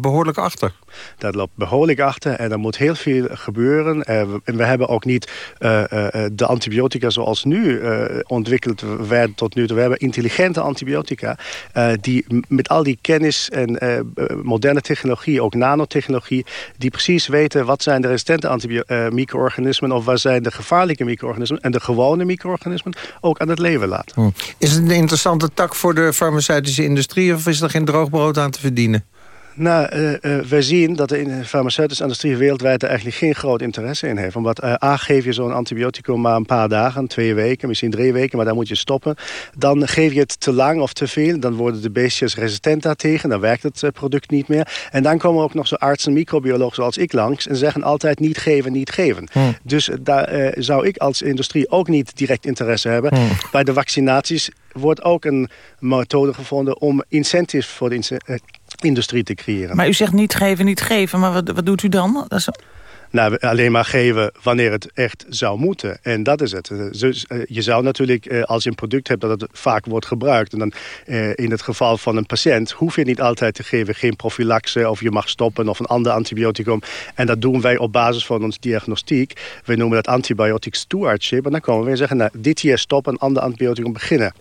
[SPEAKER 30] behoorlijk achter?
[SPEAKER 31] Dat loopt behoorlijk achter en er moet heel veel gebeuren. en we hebben ook niet de antibiotica zoals nu ontwikkeld werden tot nu toe. We hebben intelligente antibiotica... die met al die kennis en moderne technologie, ook nanotechnologie... die precies weten wat zijn de resistente micro-organismen... of wat zijn de gevaarlijke micro-organismen... en de gewone micro-organismen ook aan het leven laten. Hm.
[SPEAKER 30] Is het een interessante tak voor de farmaceutische industrie... of is er geen droogbrood aan te verdienen?
[SPEAKER 31] Nou, uh, uh, wij zien dat de farmaceutische industrie wereldwijd er eigenlijk geen groot interesse in heeft. Omdat uh, A, geef je zo'n antibioticum maar een paar dagen, twee weken, misschien drie weken, maar dan moet je stoppen. Dan geef je het te lang of te veel, dan worden de beestjes resistent daartegen, dan werkt het product niet meer. En dan komen ook nog zo artsen, microbiologen zoals ik langs en zeggen altijd niet geven, niet geven. Hmm. Dus daar zou ik als industrie ook niet direct interesse hebben. Hmm. Bij de vaccinaties wordt ook een methode gevonden om incentives voor de industrie te creëren.
[SPEAKER 29] Maar u zegt niet geven, niet geven. Maar wat, wat doet u dan? Dat is...
[SPEAKER 31] Nou, alleen maar geven wanneer het echt zou moeten. En dat is het. Dus je zou natuurlijk, eh, als je een product hebt dat het vaak wordt gebruikt... en dan in het geval van een patiënt hoef je niet altijd te geven... geen profilaxe of je mag stoppen of een ander antibioticum. En dat doen wij op basis van ons diagnostiek. We noemen dat antibiotic stewardship. En dan komen we en zeggen, nou, dit hier stoppen, een ander antibioticum beginnen.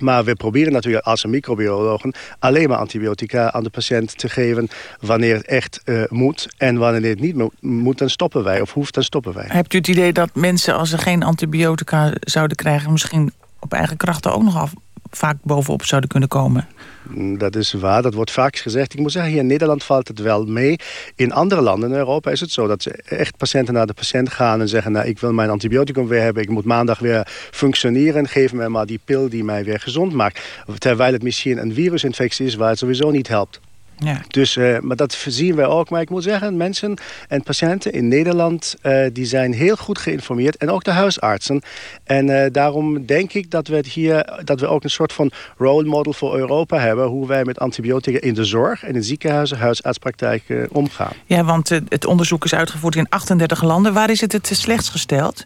[SPEAKER 31] Maar we proberen natuurlijk als microbiologen alleen maar antibiotica aan de patiënt te geven wanneer het echt uh, moet. En wanneer het niet moet, dan stoppen wij. Of hoeft, dan stoppen wij.
[SPEAKER 29] Hebt u het idee dat mensen als ze geen antibiotica zouden krijgen... misschien op eigen krachten ook nog af, vaak bovenop zouden kunnen komen?
[SPEAKER 31] Mm, dat is waar, dat wordt vaak gezegd. Ik moet zeggen, hier in Nederland valt het wel mee. In andere landen in Europa is het zo dat ze echt patiënten naar de patiënt gaan... en zeggen, nou, ik wil mijn antibioticum weer hebben... ik moet maandag weer functioneren, geef me maar die pil die mij weer gezond maakt. Terwijl het misschien een virusinfectie is waar het sowieso niet helpt. Ja. Dus, uh, maar dat zien wij ook. Maar ik moet zeggen, mensen en patiënten in Nederland... Uh, die zijn heel goed geïnformeerd. En ook de huisartsen. En uh, daarom denk ik dat we, het hier, dat we ook een soort van role model voor Europa hebben... hoe wij met antibiotica in de zorg en in ziekenhuizen, huisartspraktijken omgaan.
[SPEAKER 29] Ja, want het onderzoek is uitgevoerd in 38 landen. Waar is het het slechtst gesteld?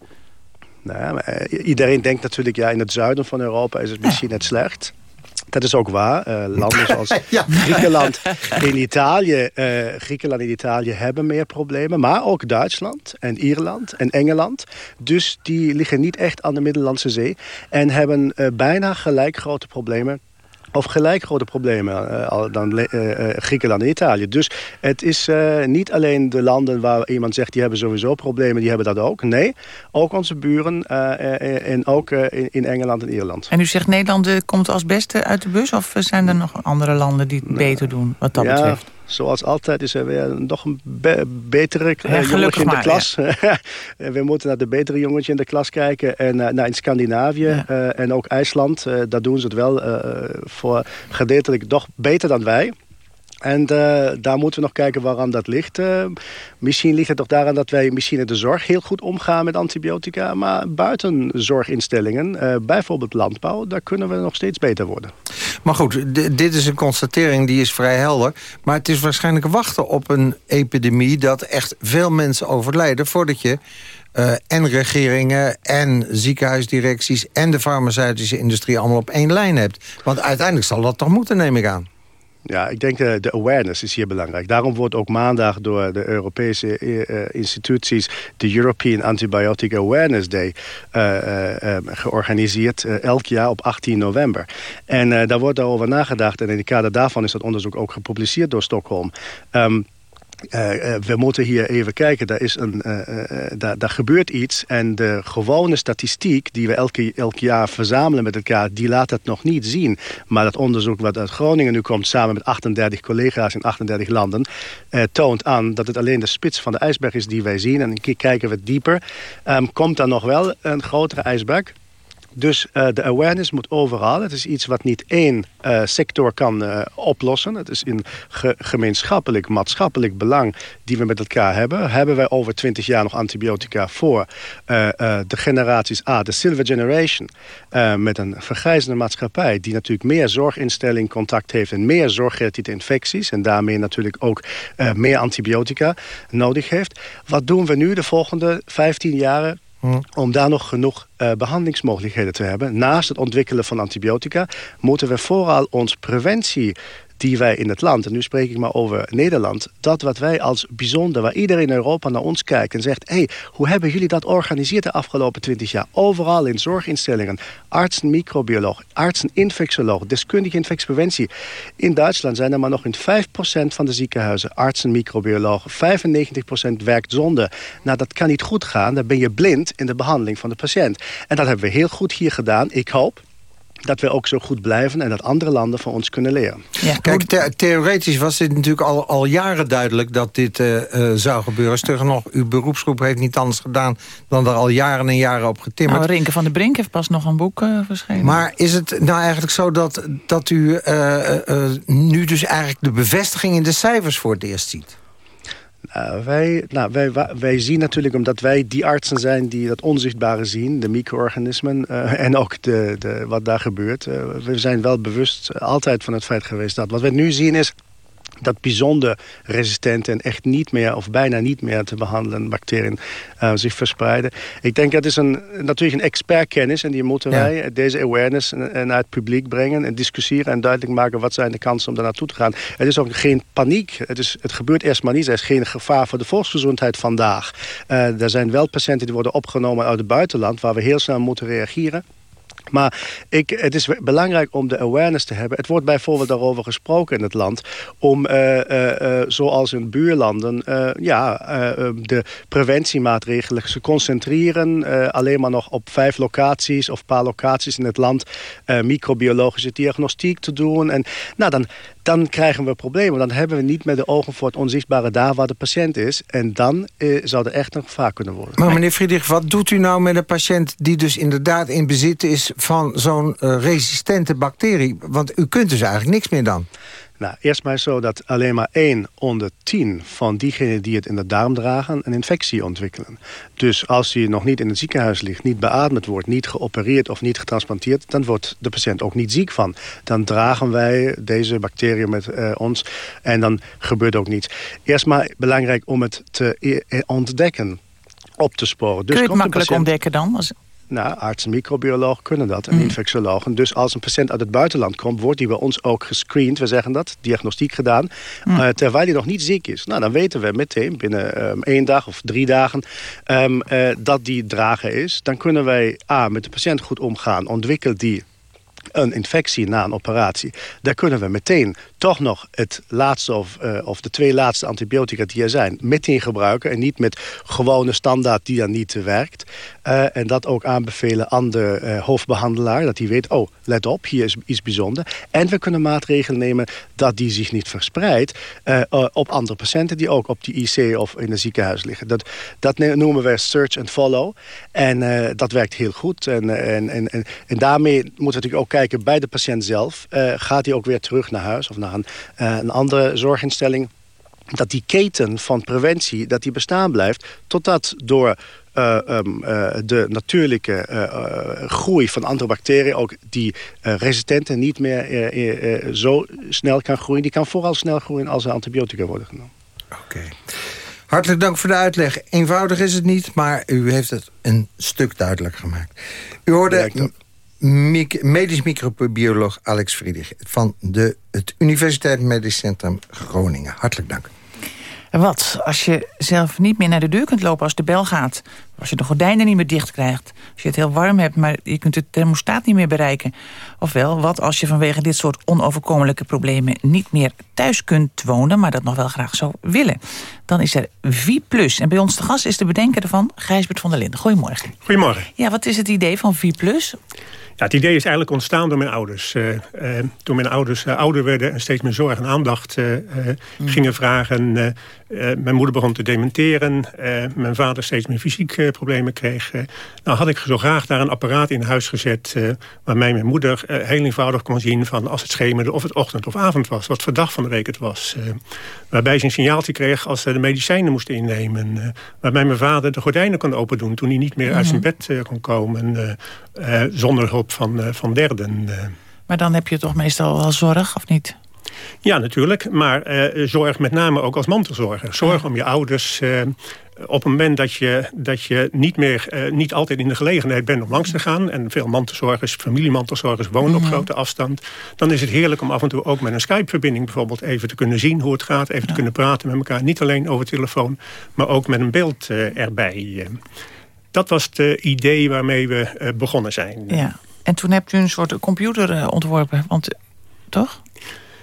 [SPEAKER 31] Nou, iedereen denkt natuurlijk, ja, in het zuiden van Europa is het misschien het slecht. Dat is ook waar. Uh, landen [laughs] zoals Griekenland in Italië, uh, Griekenland en Italië hebben meer problemen. Maar ook Duitsland en Ierland en Engeland. Dus die liggen niet echt aan de Middellandse Zee. En hebben uh, bijna gelijk grote problemen of gelijk grote problemen uh, dan uh, Griekenland en Italië. Dus het is niet alleen de landen waar iemand zegt... die hebben sowieso problemen, die hebben dat ook. Nee, ook onze buren en ook in, in, Engeland en Ierland.
[SPEAKER 29] En u zegt Nederland komt als beste uit de bus... of zijn er nog andere landen die het beter doen wat dat ja, betreft?
[SPEAKER 31] Zoals altijd is er weer nog een betere uh, jongetje in de klas. [laughs] we moeten naar de betere jongetje in de klas kijken. En uh, nou, in Scandinavië uh, en ook IJsland, daar doen ze het wel voor gedeeltelijk toch beter dan wij. En uh, daar moeten we nog kijken waaraan dat ligt. Uh, misschien ligt het toch daaraan dat wij misschien in de zorg heel goed omgaan met antibiotica. Maar buiten zorginstellingen, uh, bijvoorbeeld landbouw, daar kunnen we nog steeds beter worden.
[SPEAKER 30] Maar goed, dit is een constatering die is vrij helder. Maar het is waarschijnlijk wachten op een epidemie dat echt veel mensen overlijden... voordat je en regeringen en ziekenhuisdirecties en de farmaceutische industrie allemaal op één lijn hebt. Want uiteindelijk zal dat toch moeten, neem ik aan.
[SPEAKER 31] Ja, ik denk uh, de awareness is hier belangrijk. Daarom wordt ook maandag door de Europese uh, instituties... de European Antibiotic Awareness Day georganiseerd. elk jaar op 18 november. En daar wordt daarover nagedacht. En in de kader daarvan is dat onderzoek ook gepubliceerd door Stockholm. Um, uh, we moeten hier even kijken, daar, is een, uh, daar, daar, gebeurt iets. En de gewone statistiek die we elke, elk jaar verzamelen met elkaar... die laat het nog niet zien. Maar dat onderzoek wat uit Groningen nu komt... samen met 38 collega's in 38 landen... toont aan dat het alleen de spits van de ijsberg is die wij zien. En een keer kijken we dieper. Um, komt dan nog wel een grotere ijsberg... Dus de awareness moet overal. Het is iets wat niet één sector kan oplossen. Het is een gemeenschappelijk, maatschappelijk belang die we met elkaar hebben. Hebben wij over twintig jaar nog antibiotica voor de generaties A, de silver generation... met een vergrijzende maatschappij die natuurlijk meer zorginstelling contact heeft... en meer zorggerelateerde infecties en daarmee natuurlijk ook meer antibiotica nodig heeft. Wat doen we nu de volgende 15 jaren? Om daar nog genoeg uh, behandelingsmogelijkheden te hebben. Naast het ontwikkelen van antibiotica moeten we vooral ons preventie die wij in het land, en nu spreek ik maar over Nederland... dat wat wij als bijzonder, waar iedereen in Europa naar ons kijkt... en zegt, hey, hoe hebben jullie dat georganiseerd de afgelopen twintig jaar? Overal in zorginstellingen, artsen, microbioloog, artsen, infectioloog... deskundige infectiepreventie. In Duitsland zijn er maar nog in 5% van de ziekenhuizen artsen, microbiologen. 95% werkt zonder. Nou, dat kan niet goed gaan. Dan ben je blind in de behandeling van de patiënt. En dat hebben we heel goed hier gedaan. Ik hoop dat we ook zo goed blijven en dat andere landen van ons kunnen leren.
[SPEAKER 30] Ja. Kijk, theoretisch was dit natuurlijk al, al jaren duidelijk dat dit uh, zou gebeuren. Sterker nog, uw beroepsgroep heeft niet anders gedaan dan er al jaren en jaren op getimmerd.
[SPEAKER 29] Nou, Rinke van der Brink heeft pas nog een boek uh, verschenen.
[SPEAKER 30] Maar is het nou eigenlijk zo dat, dat u nu dus eigenlijk de bevestiging in de cijfers voor het eerst ziet?
[SPEAKER 31] Uh, wij, nou, wij, wij zien natuurlijk, omdat wij die artsen zijn die dat onzichtbare zien, de micro-organismen uh, [laughs] en ook de, wat daar gebeurt. Uh, we zijn wel bewust altijd van het feit geweest dat wat we nu zien is dat bijzonder resistente en echt niet meer of bijna niet meer te behandelen bacteriën uh, zich verspreiden. Ik denk dat is een, natuurlijk een expertkennis en die moeten wij deze awareness naar het publiek brengen en discussiëren en duidelijk maken wat zijn de kansen om daar naartoe te gaan. Het is ook geen paniek. Het, is, het gebeurt eerst maar niet. Er is geen gevaar voor de volksgezondheid vandaag. Uh, er zijn wel patiënten die worden opgenomen uit het buitenland waar we heel snel moeten reageren. Maar ik, het is belangrijk om de awareness te hebben. Het wordt bijvoorbeeld daarover gesproken in het land... om, uh, uh, zoals in buurlanden, ja, de preventiemaatregelen te concentreren. alleen maar nog op vijf locaties of paar locaties in het land... microbiologische diagnostiek te doen. En nou, dan, dan krijgen we problemen. Dan hebben we niet met de ogen voor het onzichtbare daar waar de patiënt is. En dan eh, zou er echt een gevaar kunnen worden.
[SPEAKER 30] Maar meneer Friedrich, wat doet u nou met een patiënt... die dus inderdaad in bezit is van zo'n uh, resistente bacterie? Want u kunt dus eigenlijk niks meer dan.
[SPEAKER 31] Nou, eerst maar zo dat alleen maar 1 onder 10 van diegenen die het in de darm dragen... een infectie ontwikkelen. Dus als hij nog niet in het ziekenhuis ligt, niet beademd wordt... niet geopereerd of niet getransplanteerd... dan wordt de patiënt ook niet ziek van. Dan dragen wij deze bacteriën met uh, ons en dan gebeurt ook niets. Eerst maar belangrijk om het te ontdekken op te sporen.
[SPEAKER 29] Dus Kun je het makkelijk ontdekken dan?
[SPEAKER 31] Nou, artsen, microbiologen kunnen dat en mm. infectiologen. Dus als een patiënt uit het buitenland komt, wordt die bij ons ook gescreend. We zeggen dat, diagnostiek gedaan. Mm. Uh, terwijl hij nog niet ziek is. Nou, dan weten we meteen binnen um, één dag of drie dagen um, uh, dat die drager is. Dan kunnen wij A, met de patiënt goed omgaan. Ontwikkelt die een infectie na een operatie... daar kunnen we meteen toch nog het laatste of, uh, of de twee laatste antibiotica die er zijn... meteen gebruiken en niet met gewone standaard die dan niet werkt. Uh, en dat ook aanbevelen aan de uh, hoofdbehandelaar. Dat hij weet, oh, let op, hier is iets bijzonder. En we kunnen maatregelen nemen dat die zich niet verspreidt... op andere patiënten die ook op die IC of in het ziekenhuis liggen. Dat, dat noemen we search and follow. En dat werkt heel goed. En, en, en, en, en daarmee moeten we natuurlijk ook kijken bij de patiënt zelf. gaat hij ook weer terug naar huis of naar een, een andere zorginstelling dat die keten van preventie dat die bestaan blijft... totdat door uh, um, uh, de natuurlijke uh, groei van andere bacteriën... ook die resistente niet meer zo snel kan groeien. Die kan vooral snel groeien als er antibiotica worden genomen.
[SPEAKER 30] Oké. Hartelijk dank voor de uitleg. Eenvoudig is het niet, maar u heeft het een stuk duidelijk gemaakt. U hoorde medisch microbioloog Alex Friedrich... van de, het Universiteit Medisch Centrum Groningen. Hartelijk dank.
[SPEAKER 29] Wat als je zelf niet meer naar de deur kunt lopen als de bel gaat? Als je de gordijnen niet meer dicht krijgt? Als je het heel warm hebt, maar je kunt het thermostaat niet meer bereiken? Ofwel, wat als je vanwege dit soort onoverkomelijke problemen... niet meer thuis kunt wonen, maar dat nog wel graag zou willen? Dan is er V+. En bij ons de gast is de bedenker ervan, Gijsbert van der Linden. Goedemorgen.
[SPEAKER 32] Goedemorgen.
[SPEAKER 29] Ja, wat is het idee van V+.
[SPEAKER 32] Het idee is eigenlijk ontstaan door mijn ouders. Uh, toen mijn ouders ouder werden en steeds meer zorg en aandacht mm. gingen vragen. Mijn moeder begon te dementeren. mijn vader steeds meer fysieke problemen kreeg. nou had ik zo graag daar een apparaat in huis gezet... waarmee mijn moeder heel eenvoudig kon zien... van als het schemerde of het ochtend of avond was. Wat voor dag van de week het was. waarbij ze een signaaltje kreeg als ze de medicijnen moesten innemen. waarbij mijn vader de gordijnen kon open doen... toen hij niet meer uit zijn bed kon komen... zonder hulp van, eh, van derden. Eh.
[SPEAKER 29] Maar dan heb je toch meestal wel zorg, of niet?
[SPEAKER 32] Ja, natuurlijk. Maar uh, zorg met name ook als mantelzorger. Zorg om je ouders. Uh, op het moment dat je, dat je niet, meer, uh, niet altijd in de gelegenheid bent om langs te gaan... en veel mantelzorgers, familiemantelzorgers wonen op grote afstand... dan is het heerlijk om af en toe ook met een Skype-verbinding bijvoorbeeld... even te kunnen zien hoe het gaat, even te kunnen praten met elkaar. Niet alleen over telefoon, maar ook met een beeld erbij. Dat was het idee waarmee we begonnen zijn.
[SPEAKER 29] Ja. En toen hebt u een soort computer eh, ontworpen, want, toch?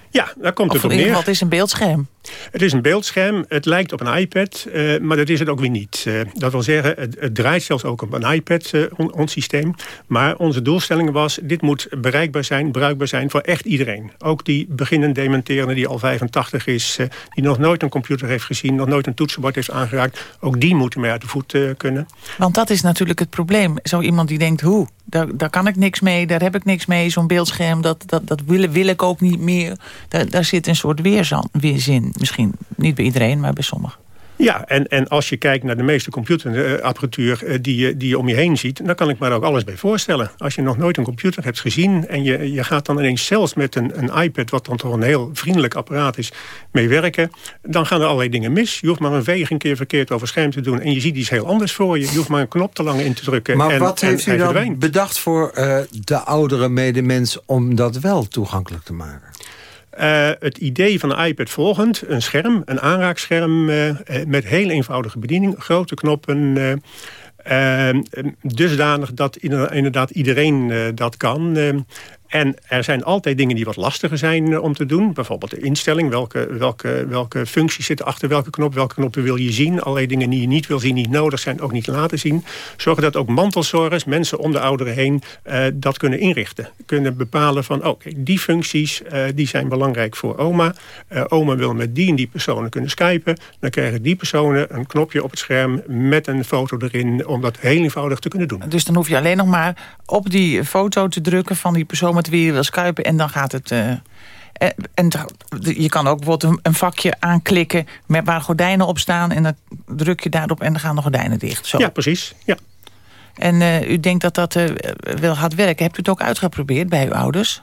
[SPEAKER 32] Ja, daar komt het op
[SPEAKER 29] neer.
[SPEAKER 32] In
[SPEAKER 29] ieder het is een beeldscherm.
[SPEAKER 32] Het is een beeldscherm. Het lijkt op een iPad, uh, maar dat is het ook weer niet. Uh, dat wil zeggen, het, draait zelfs ook op een iPad, on, ons systeem. Maar onze doelstelling was, dit moet bereikbaar zijn, bruikbaar zijn voor echt iedereen. Ook die beginnend dementerende die al 85 is, die nog nooit een computer heeft gezien, nog nooit een toetsenbord heeft aangeraakt. Ook die moeten mee uit de voet kunnen.
[SPEAKER 29] Want dat is natuurlijk het probleem. Zo iemand die denkt, hoe, daar, kan ik niks mee, daar heb ik niks mee. Zo'n beeldscherm, dat, dat, dat wil, wil ik ook niet meer. Daar, daar zit een soort weerzin Misschien niet bij iedereen, maar bij sommigen.
[SPEAKER 32] Ja, en, en als je kijkt naar de meeste computerapparatuur eh, die, je, die je om je heen ziet... dan kan ik me er ook alles bij voorstellen. Als je nog nooit een computer hebt gezien... en je, je gaat dan ineens zelfs met een, een iPad... wat dan toch een heel vriendelijk apparaat is, mee werken... dan gaan er allerlei dingen mis. Je hoeft maar een veeg een keer verkeerd over scherm te doen... en je ziet iets heel anders voor je. Je hoeft maar een knop te lang in te drukken.
[SPEAKER 30] Maar
[SPEAKER 32] en,
[SPEAKER 30] wat heeft u dan
[SPEAKER 32] verdwijnt.
[SPEAKER 30] bedacht voor uh, de oudere medemens... om dat wel toegankelijk te maken?
[SPEAKER 32] Uh, het idee van de iPad volgend. Een scherm, een aanraakscherm uh, met heel eenvoudige bediening. Grote knoppen. dusdanig dat inderdaad iedereen dat kan. En er zijn altijd dingen die wat lastiger zijn eh, om te doen. Bijvoorbeeld de instelling. Welke, welke, welke functies zitten achter welke knop? Welke knoppen wil je zien? Allerlei dingen die je niet wil zien, niet nodig zijn, ook niet laten zien. Zorgen dat ook mantelzorgers, mensen om de ouderen heen... Uh, dat kunnen inrichten. Kunnen bepalen van, oké, die functies uh, die zijn belangrijk voor oma. Oma wil met die en die personen kunnen skypen. Dan krijgen die personen een knopje op het scherm... met een foto erin, om dat heel eenvoudig te kunnen doen.
[SPEAKER 29] Dus dan hoef je alleen nog maar op die foto te drukken van die persoon met wie je wil skypen. En dan gaat het... Uh, en je kan ook bijvoorbeeld een vakje aanklikken met waar gordijnen op staan. En dan druk je daarop en dan gaan de gordijnen dicht. Zo.
[SPEAKER 32] Ja, precies. Ja.
[SPEAKER 29] En uh, u denkt dat dat uh, wel gaat werken. Hebt u het ook uitgeprobeerd bij uw ouders?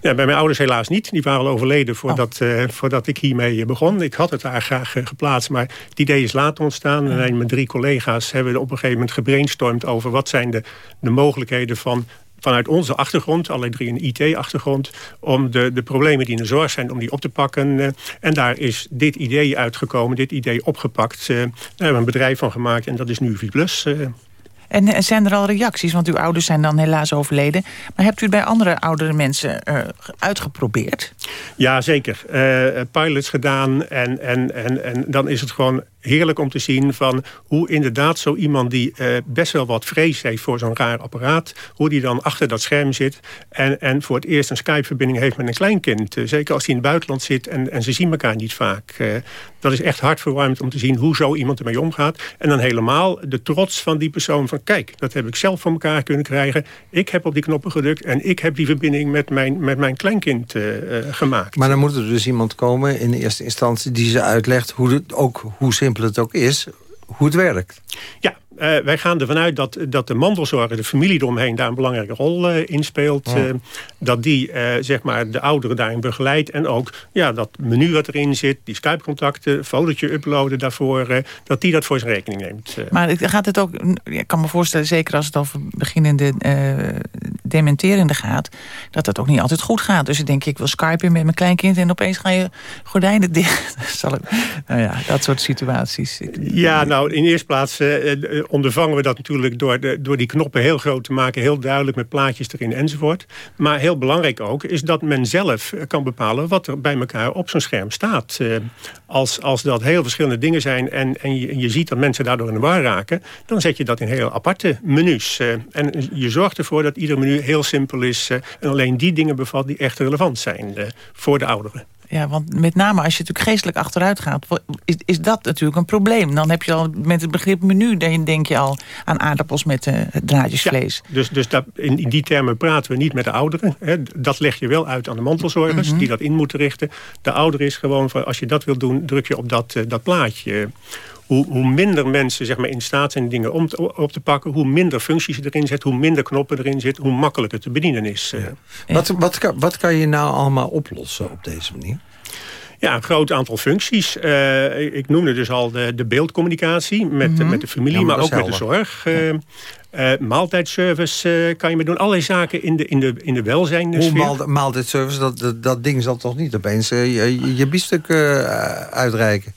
[SPEAKER 32] Ja, bij mijn ouders helaas niet. Die waren al overleden voordat, oh. uh, voordat ik hiermee begon. Ik had het daar graag uh, geplaatst, maar het idee is later ontstaan. En mijn drie collega's hebben op een gegeven moment gebrainstormd... over wat zijn de, de mogelijkheden van vanuit onze achtergrond, alle drie een IT-achtergrond... om de, de problemen die in de zorg zijn, om die op te pakken. Eh, en daar is dit idee uitgekomen, dit idee opgepakt. Uh, daar hebben we een bedrijf van gemaakt en dat is nu Viplus.
[SPEAKER 29] En zijn er al reacties? Want uw ouders zijn dan helaas overleden. Maar hebt u het bij andere oudere mensen uh, uitgeprobeerd?
[SPEAKER 32] Ja, zeker. Uh, pilots gedaan en, en, en, en dan is het gewoon heerlijk om te zien van hoe inderdaad zo iemand die best wel wat vrees heeft voor zo'n raar apparaat, hoe die dan achter dat scherm zit en, en voor het eerst een Skype-verbinding heeft met een kleinkind. Zeker als hij in het buitenland zit en, en ze zien elkaar niet vaak. Uh, dat is echt hartverwarmend om te zien hoe zo iemand ermee omgaat. En dan helemaal de trots van die persoon van kijk, dat heb ik zelf voor elkaar kunnen krijgen. Ik heb op die knoppen gedrukt en ik heb die verbinding met mijn, met mijn kleinkind gemaakt.
[SPEAKER 30] Maar dan moet er dus iemand komen in de eerste instantie die ze uitlegt hoe het, ook hoe simpel het ook is, hoe het werkt.
[SPEAKER 32] Ja, uh, wij gaan ervan uit dat, dat de mantelzorger, de familie eromheen... daar een belangrijke rol uh, in speelt. Uh, dat die zeg maar de ouderen daarin begeleidt. En ook ja, dat menu wat erin zit, die Skype-contacten... fotootje uploaden daarvoor, dat die dat voor zijn rekening neemt.
[SPEAKER 29] Maar gaat het ook, ik kan me voorstellen... zeker als het over beginnende dementerende gaat... dat het ook niet altijd goed gaat. Dus ik denk, ik wil skypen met mijn kleinkind... en opeens ga je gordijnen dicht. [laughs] Zal ik, nou ja, dat soort situaties.
[SPEAKER 32] Ja, nou, in eerste plaats ondervangen we dat natuurlijk door, de, door die knoppen heel groot te maken. Heel duidelijk met plaatjes erin enzovoort. Maar heel belangrijk ook is dat men zelf kan bepalen wat er bij elkaar op zo'n scherm staat. Uh, als, als dat heel verschillende dingen zijn en, en, je, je ziet dat mensen daardoor in de war raken... dan zet je dat in heel aparte menus. Uh, en je zorgt ervoor dat ieder menu nu heel simpel is... en alleen die dingen bevat die echt relevant zijn voor de ouderen.
[SPEAKER 29] Ja, want met name als je natuurlijk geestelijk achteruit gaat... is, is dat natuurlijk een probleem. Dan heb je al met het begrip menu... dan denk je al aan aardappels met uh, draadjesvlees.
[SPEAKER 32] dus dus dat, in, die termen praten we niet met de ouderen. Hè. Dat leg je wel uit aan de mantelzorgers... Mhm. die dat in moeten richten. De ouder is gewoon, van, als je dat wilt doen... druk je op dat, uh, dat plaatje hoe, hoe, minder mensen zeg maar, in staat zijn dingen om te, op te pakken... hoe minder functies je erin zet, hoe minder knoppen erin zit... hoe makkelijker te bedienen is.
[SPEAKER 30] Ja. Wat, wat, kan, wat kan je nou allemaal oplossen op deze manier?
[SPEAKER 32] Ja, een groot aantal functies. Uh, ik noemde dus al de, de beeldcommunicatie met, mm met de familie, ja, maar, maar ook met de zorg. Uh, uh, maaltijdservice kan je mee doen. Allerlei zaken in de, in de, in de welzijn.
[SPEAKER 30] Hoe maal, maaltijdservice, dat, dat, dat, ding zal toch niet opeens je, je biefstuk uitreiken?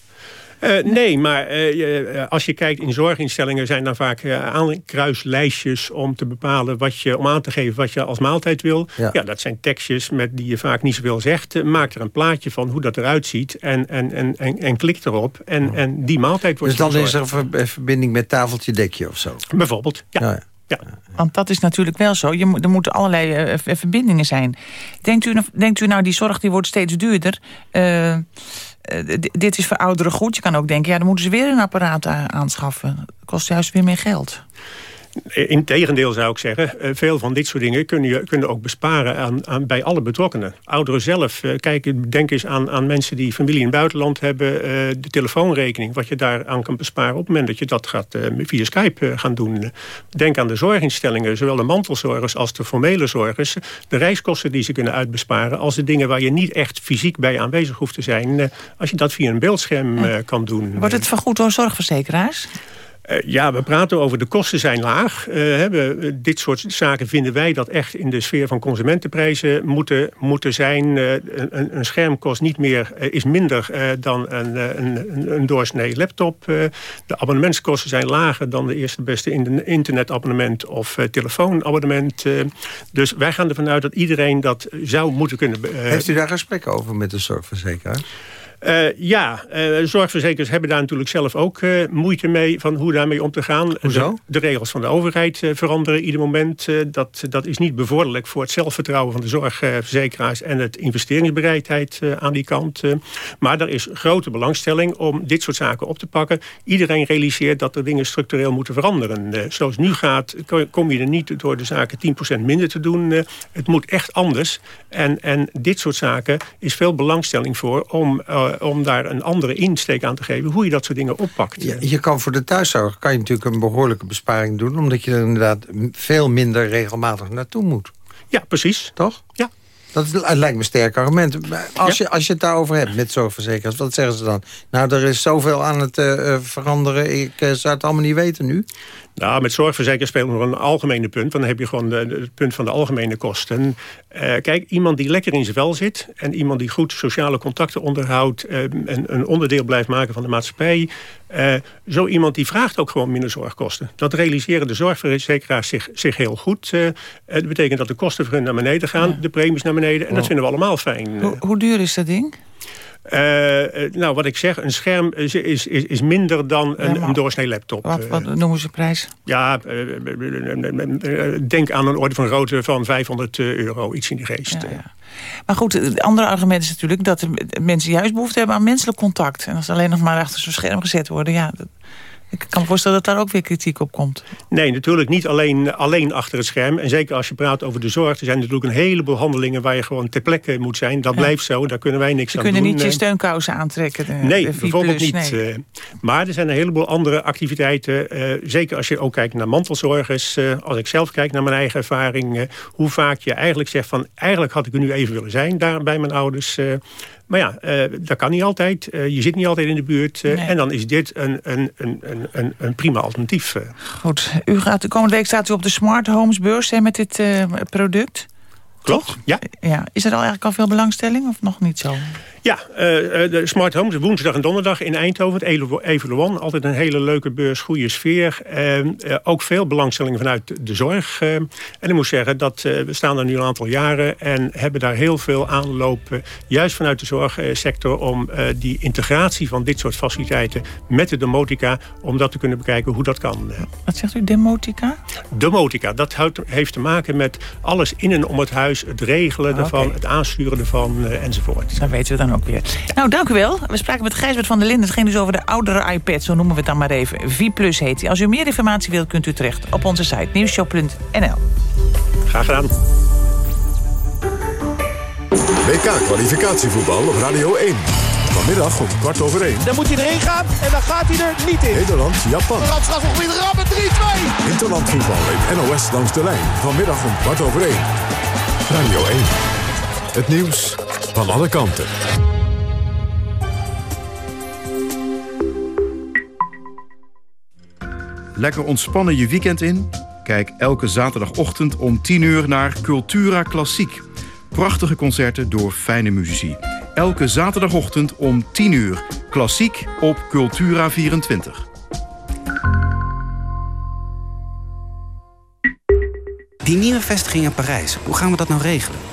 [SPEAKER 32] Uh, nee, maar uh, als je kijkt in zorginstellingen... zijn dan vaak aankruislijstjes om te bepalen... Wat je, om aan te geven wat je als maaltijd wil. Ja, ja dat zijn tekstjes met die je vaak niet zoveel zegt. maak er een plaatje van hoe dat eruit ziet... en, en, en, en, en klik erop en, en die maaltijd wordt
[SPEAKER 30] Dus dan is er een verbinding met tafeltje dekje of zo?
[SPEAKER 32] Bijvoorbeeld, ja. ja. Ja.
[SPEAKER 29] Want dat is natuurlijk wel zo. Je, er moeten allerlei uh, verbindingen zijn. Denkt u, denkt u nou, die zorg die wordt steeds duurder... Uh, dit is voor ouderen goed. Je kan ook denken, ja, dan moeten ze weer een apparaat aanschaffen. Dat kost juist weer meer geld.
[SPEAKER 32] Integendeel zou ik zeggen, eh, veel van dit soort dingen kun je, kunnen ook besparen aan, aan, bij alle betrokkenen. Ouderen zelf, eh, kijk, denk eens aan, aan mensen die familie in het buitenland hebben. Eh, de telefoonrekening, wat je daar aan kan besparen op het moment dat je dat gaat via Skype gaan doen. Denk aan de zorginstellingen, zowel de mantelzorgers als de formele zorgers. De reiskosten die ze kunnen uitbesparen, als de dingen waar je niet echt fysiek bij aanwezig hoeft te zijn. Als je dat via een beeldscherm kan doen.
[SPEAKER 29] Wordt het vergoed door zorgverzekeraars?
[SPEAKER 32] Uh, ja, we praten over de kosten zijn laag. Uh, dit soort zaken vinden wij dat echt in de sfeer van consumentenprijzen moeten, moeten zijn. Uh, een, een, scherm niet meer, is minder dan een, een, een doorsnee laptop. de abonnementskosten zijn lager dan de eerste beste internetabonnement of telefoonabonnement. dus wij gaan ervan uit dat iedereen dat zou moeten kunnen...
[SPEAKER 30] Heeft u daar gesprek over met de zorgverzekeraar?
[SPEAKER 32] Uh, ja, uh, zorgverzekers hebben daar natuurlijk zelf ook uh, moeite mee... van hoe daarmee om te gaan.
[SPEAKER 30] Hoezo?
[SPEAKER 32] De, de regels van de overheid veranderen ieder moment. dat, dat is niet bevorderlijk voor het zelfvertrouwen van de zorgverzekeraars... en het investeringsbereidheid aan die kant. maar er is grote belangstelling om dit soort zaken op te pakken. Iedereen realiseert dat er dingen structureel moeten veranderen. zoals het nu gaat, kom je er niet door de zaken 10% minder te doen. het moet echt anders. En, en dit soort zaken is veel belangstelling voor... om eh, om daar een andere insteek aan te geven... hoe je dat soort dingen oppakt.
[SPEAKER 30] Ja, je kan voor de thuiszorg kan je natuurlijk een behoorlijke besparing doen... omdat je er inderdaad veel minder regelmatig naartoe moet.
[SPEAKER 32] Ja, precies.
[SPEAKER 30] Toch?
[SPEAKER 32] Ja.
[SPEAKER 30] Dat lijkt me een sterk argument. Als, je, als je het daarover hebt met zorgverzekeraars, wat zeggen ze dan? Nou, er is zoveel aan het uh, veranderen. Ik uh, zou het allemaal niet weten nu.
[SPEAKER 32] Nou, met zorgverzekering speelt nog een algemene punt. Want dan heb je gewoon de, het punt van de algemene kosten. Uh, kijk, iemand die lekker in zijn vel zit... en iemand die goed sociale contacten onderhoudt... Uh, en een onderdeel blijft maken van de maatschappij... Uh, zo iemand die vraagt ook gewoon minder zorgkosten. Dat realiseren de zorgverzekeraars zich, zich heel goed. dat betekent dat de kosten voor hun naar beneden gaan... de premies naar beneden. En dat vinden we allemaal fijn.
[SPEAKER 29] Hoe duur is dat ding?
[SPEAKER 32] Uh, nou, wat ik zeg, een scherm is, is, is minder dan een, ja, een doorsnee laptop.
[SPEAKER 29] Wat, wat noemen ze prijs?
[SPEAKER 32] Ja, denk aan een orde van grootte van 500 euro, iets in die geest. Ja, ja.
[SPEAKER 29] Maar goed, het andere argument is natuurlijk dat mensen juist behoefte hebben aan menselijk contact. En als ze alleen nog maar achter zo'n scherm gezet worden, ja... Dat, ik kan me voorstellen dat daar ook weer kritiek op komt.
[SPEAKER 32] Nee, natuurlijk niet alleen, alleen achter het scherm. En zeker als je praat over de zorg. Er zijn natuurlijk een heleboel handelingen waar je gewoon ter plekke moet zijn. Dat blijft zo, daar kunnen wij niks aan
[SPEAKER 29] doen.
[SPEAKER 32] Ze
[SPEAKER 29] kunnen niet je steunkousen aantrekken. De,
[SPEAKER 32] nee, bijvoorbeeld niet. Nee. Eh. maar er zijn een heleboel andere activiteiten. Uh, zeker als je ook kijkt naar mantelzorgers. Als ik zelf kijk naar mijn eigen ervaring. hoe vaak je eigenlijk zegt van... eigenlijk had ik er nu even willen zijn daar bij mijn ouders... Maar ja, uh, dat kan niet altijd. Uh, je zit niet altijd in de buurt. Uh, nee. En dan is dit een, een, een, een, een prima alternatief.
[SPEAKER 29] Goed. U gaat, de komende week staat u op de Smart Homes beurs hè, met dit product.
[SPEAKER 32] Klopt, ja.
[SPEAKER 29] ja. Is er al eigenlijk al veel belangstelling of nog niet zo?
[SPEAKER 32] Ja, uh, de Smart Homes, woensdag en donderdag in Eindhoven, het Evaluon. Altijd een hele leuke beurs, goede sfeer. Uh, ook veel belangstelling vanuit de zorg. en ik moet zeggen, dat we staan er nu een aantal jaren... en hebben daar heel veel aanloop, juist vanuit de zorgsector... om die integratie van dit soort faciliteiten met de domotica... om dat te kunnen bekijken hoe dat kan.
[SPEAKER 29] Wat zegt u, demotica?
[SPEAKER 32] Domotica, dat heeft te maken met alles in en om het huis... het regelen ah, ervan, het aansturen ervan enzovoort.
[SPEAKER 29] Dan weten we dan ook weer. Nou, dank u wel. We spraken met Gijsbert van der Linden. Het ging dus over de oudere iPad, zo noemen we het dan maar even. V Plus heet hij. Als u meer informatie wilt, kunt u terecht op onze site nieuwsshow.nl.
[SPEAKER 32] Graag gedaan.
[SPEAKER 1] WK-kwalificatievoetbal op Radio 1. Vanmiddag om kwart over één.
[SPEAKER 33] Dan moet hij erin gaan en dan gaat hij er niet in.
[SPEAKER 1] Nederland, Japan.
[SPEAKER 33] Weer rammen, 3-2.
[SPEAKER 1] Interlandvoetbal in NOS langs de lijn. Vanmiddag om kwart over één. Radio 1. Het nieuws van alle kanten.
[SPEAKER 34] Lekker ontspannen je weekend in? Kijk elke zaterdagochtend om 10 uur naar Cultura Klassiek. Prachtige concerten door fijne muzici. Elke zaterdagochtend om 10 uur. Klassiek op Cultura 24.
[SPEAKER 35] Die nieuwe vestiging in Parijs, hoe gaan we dat nou regelen?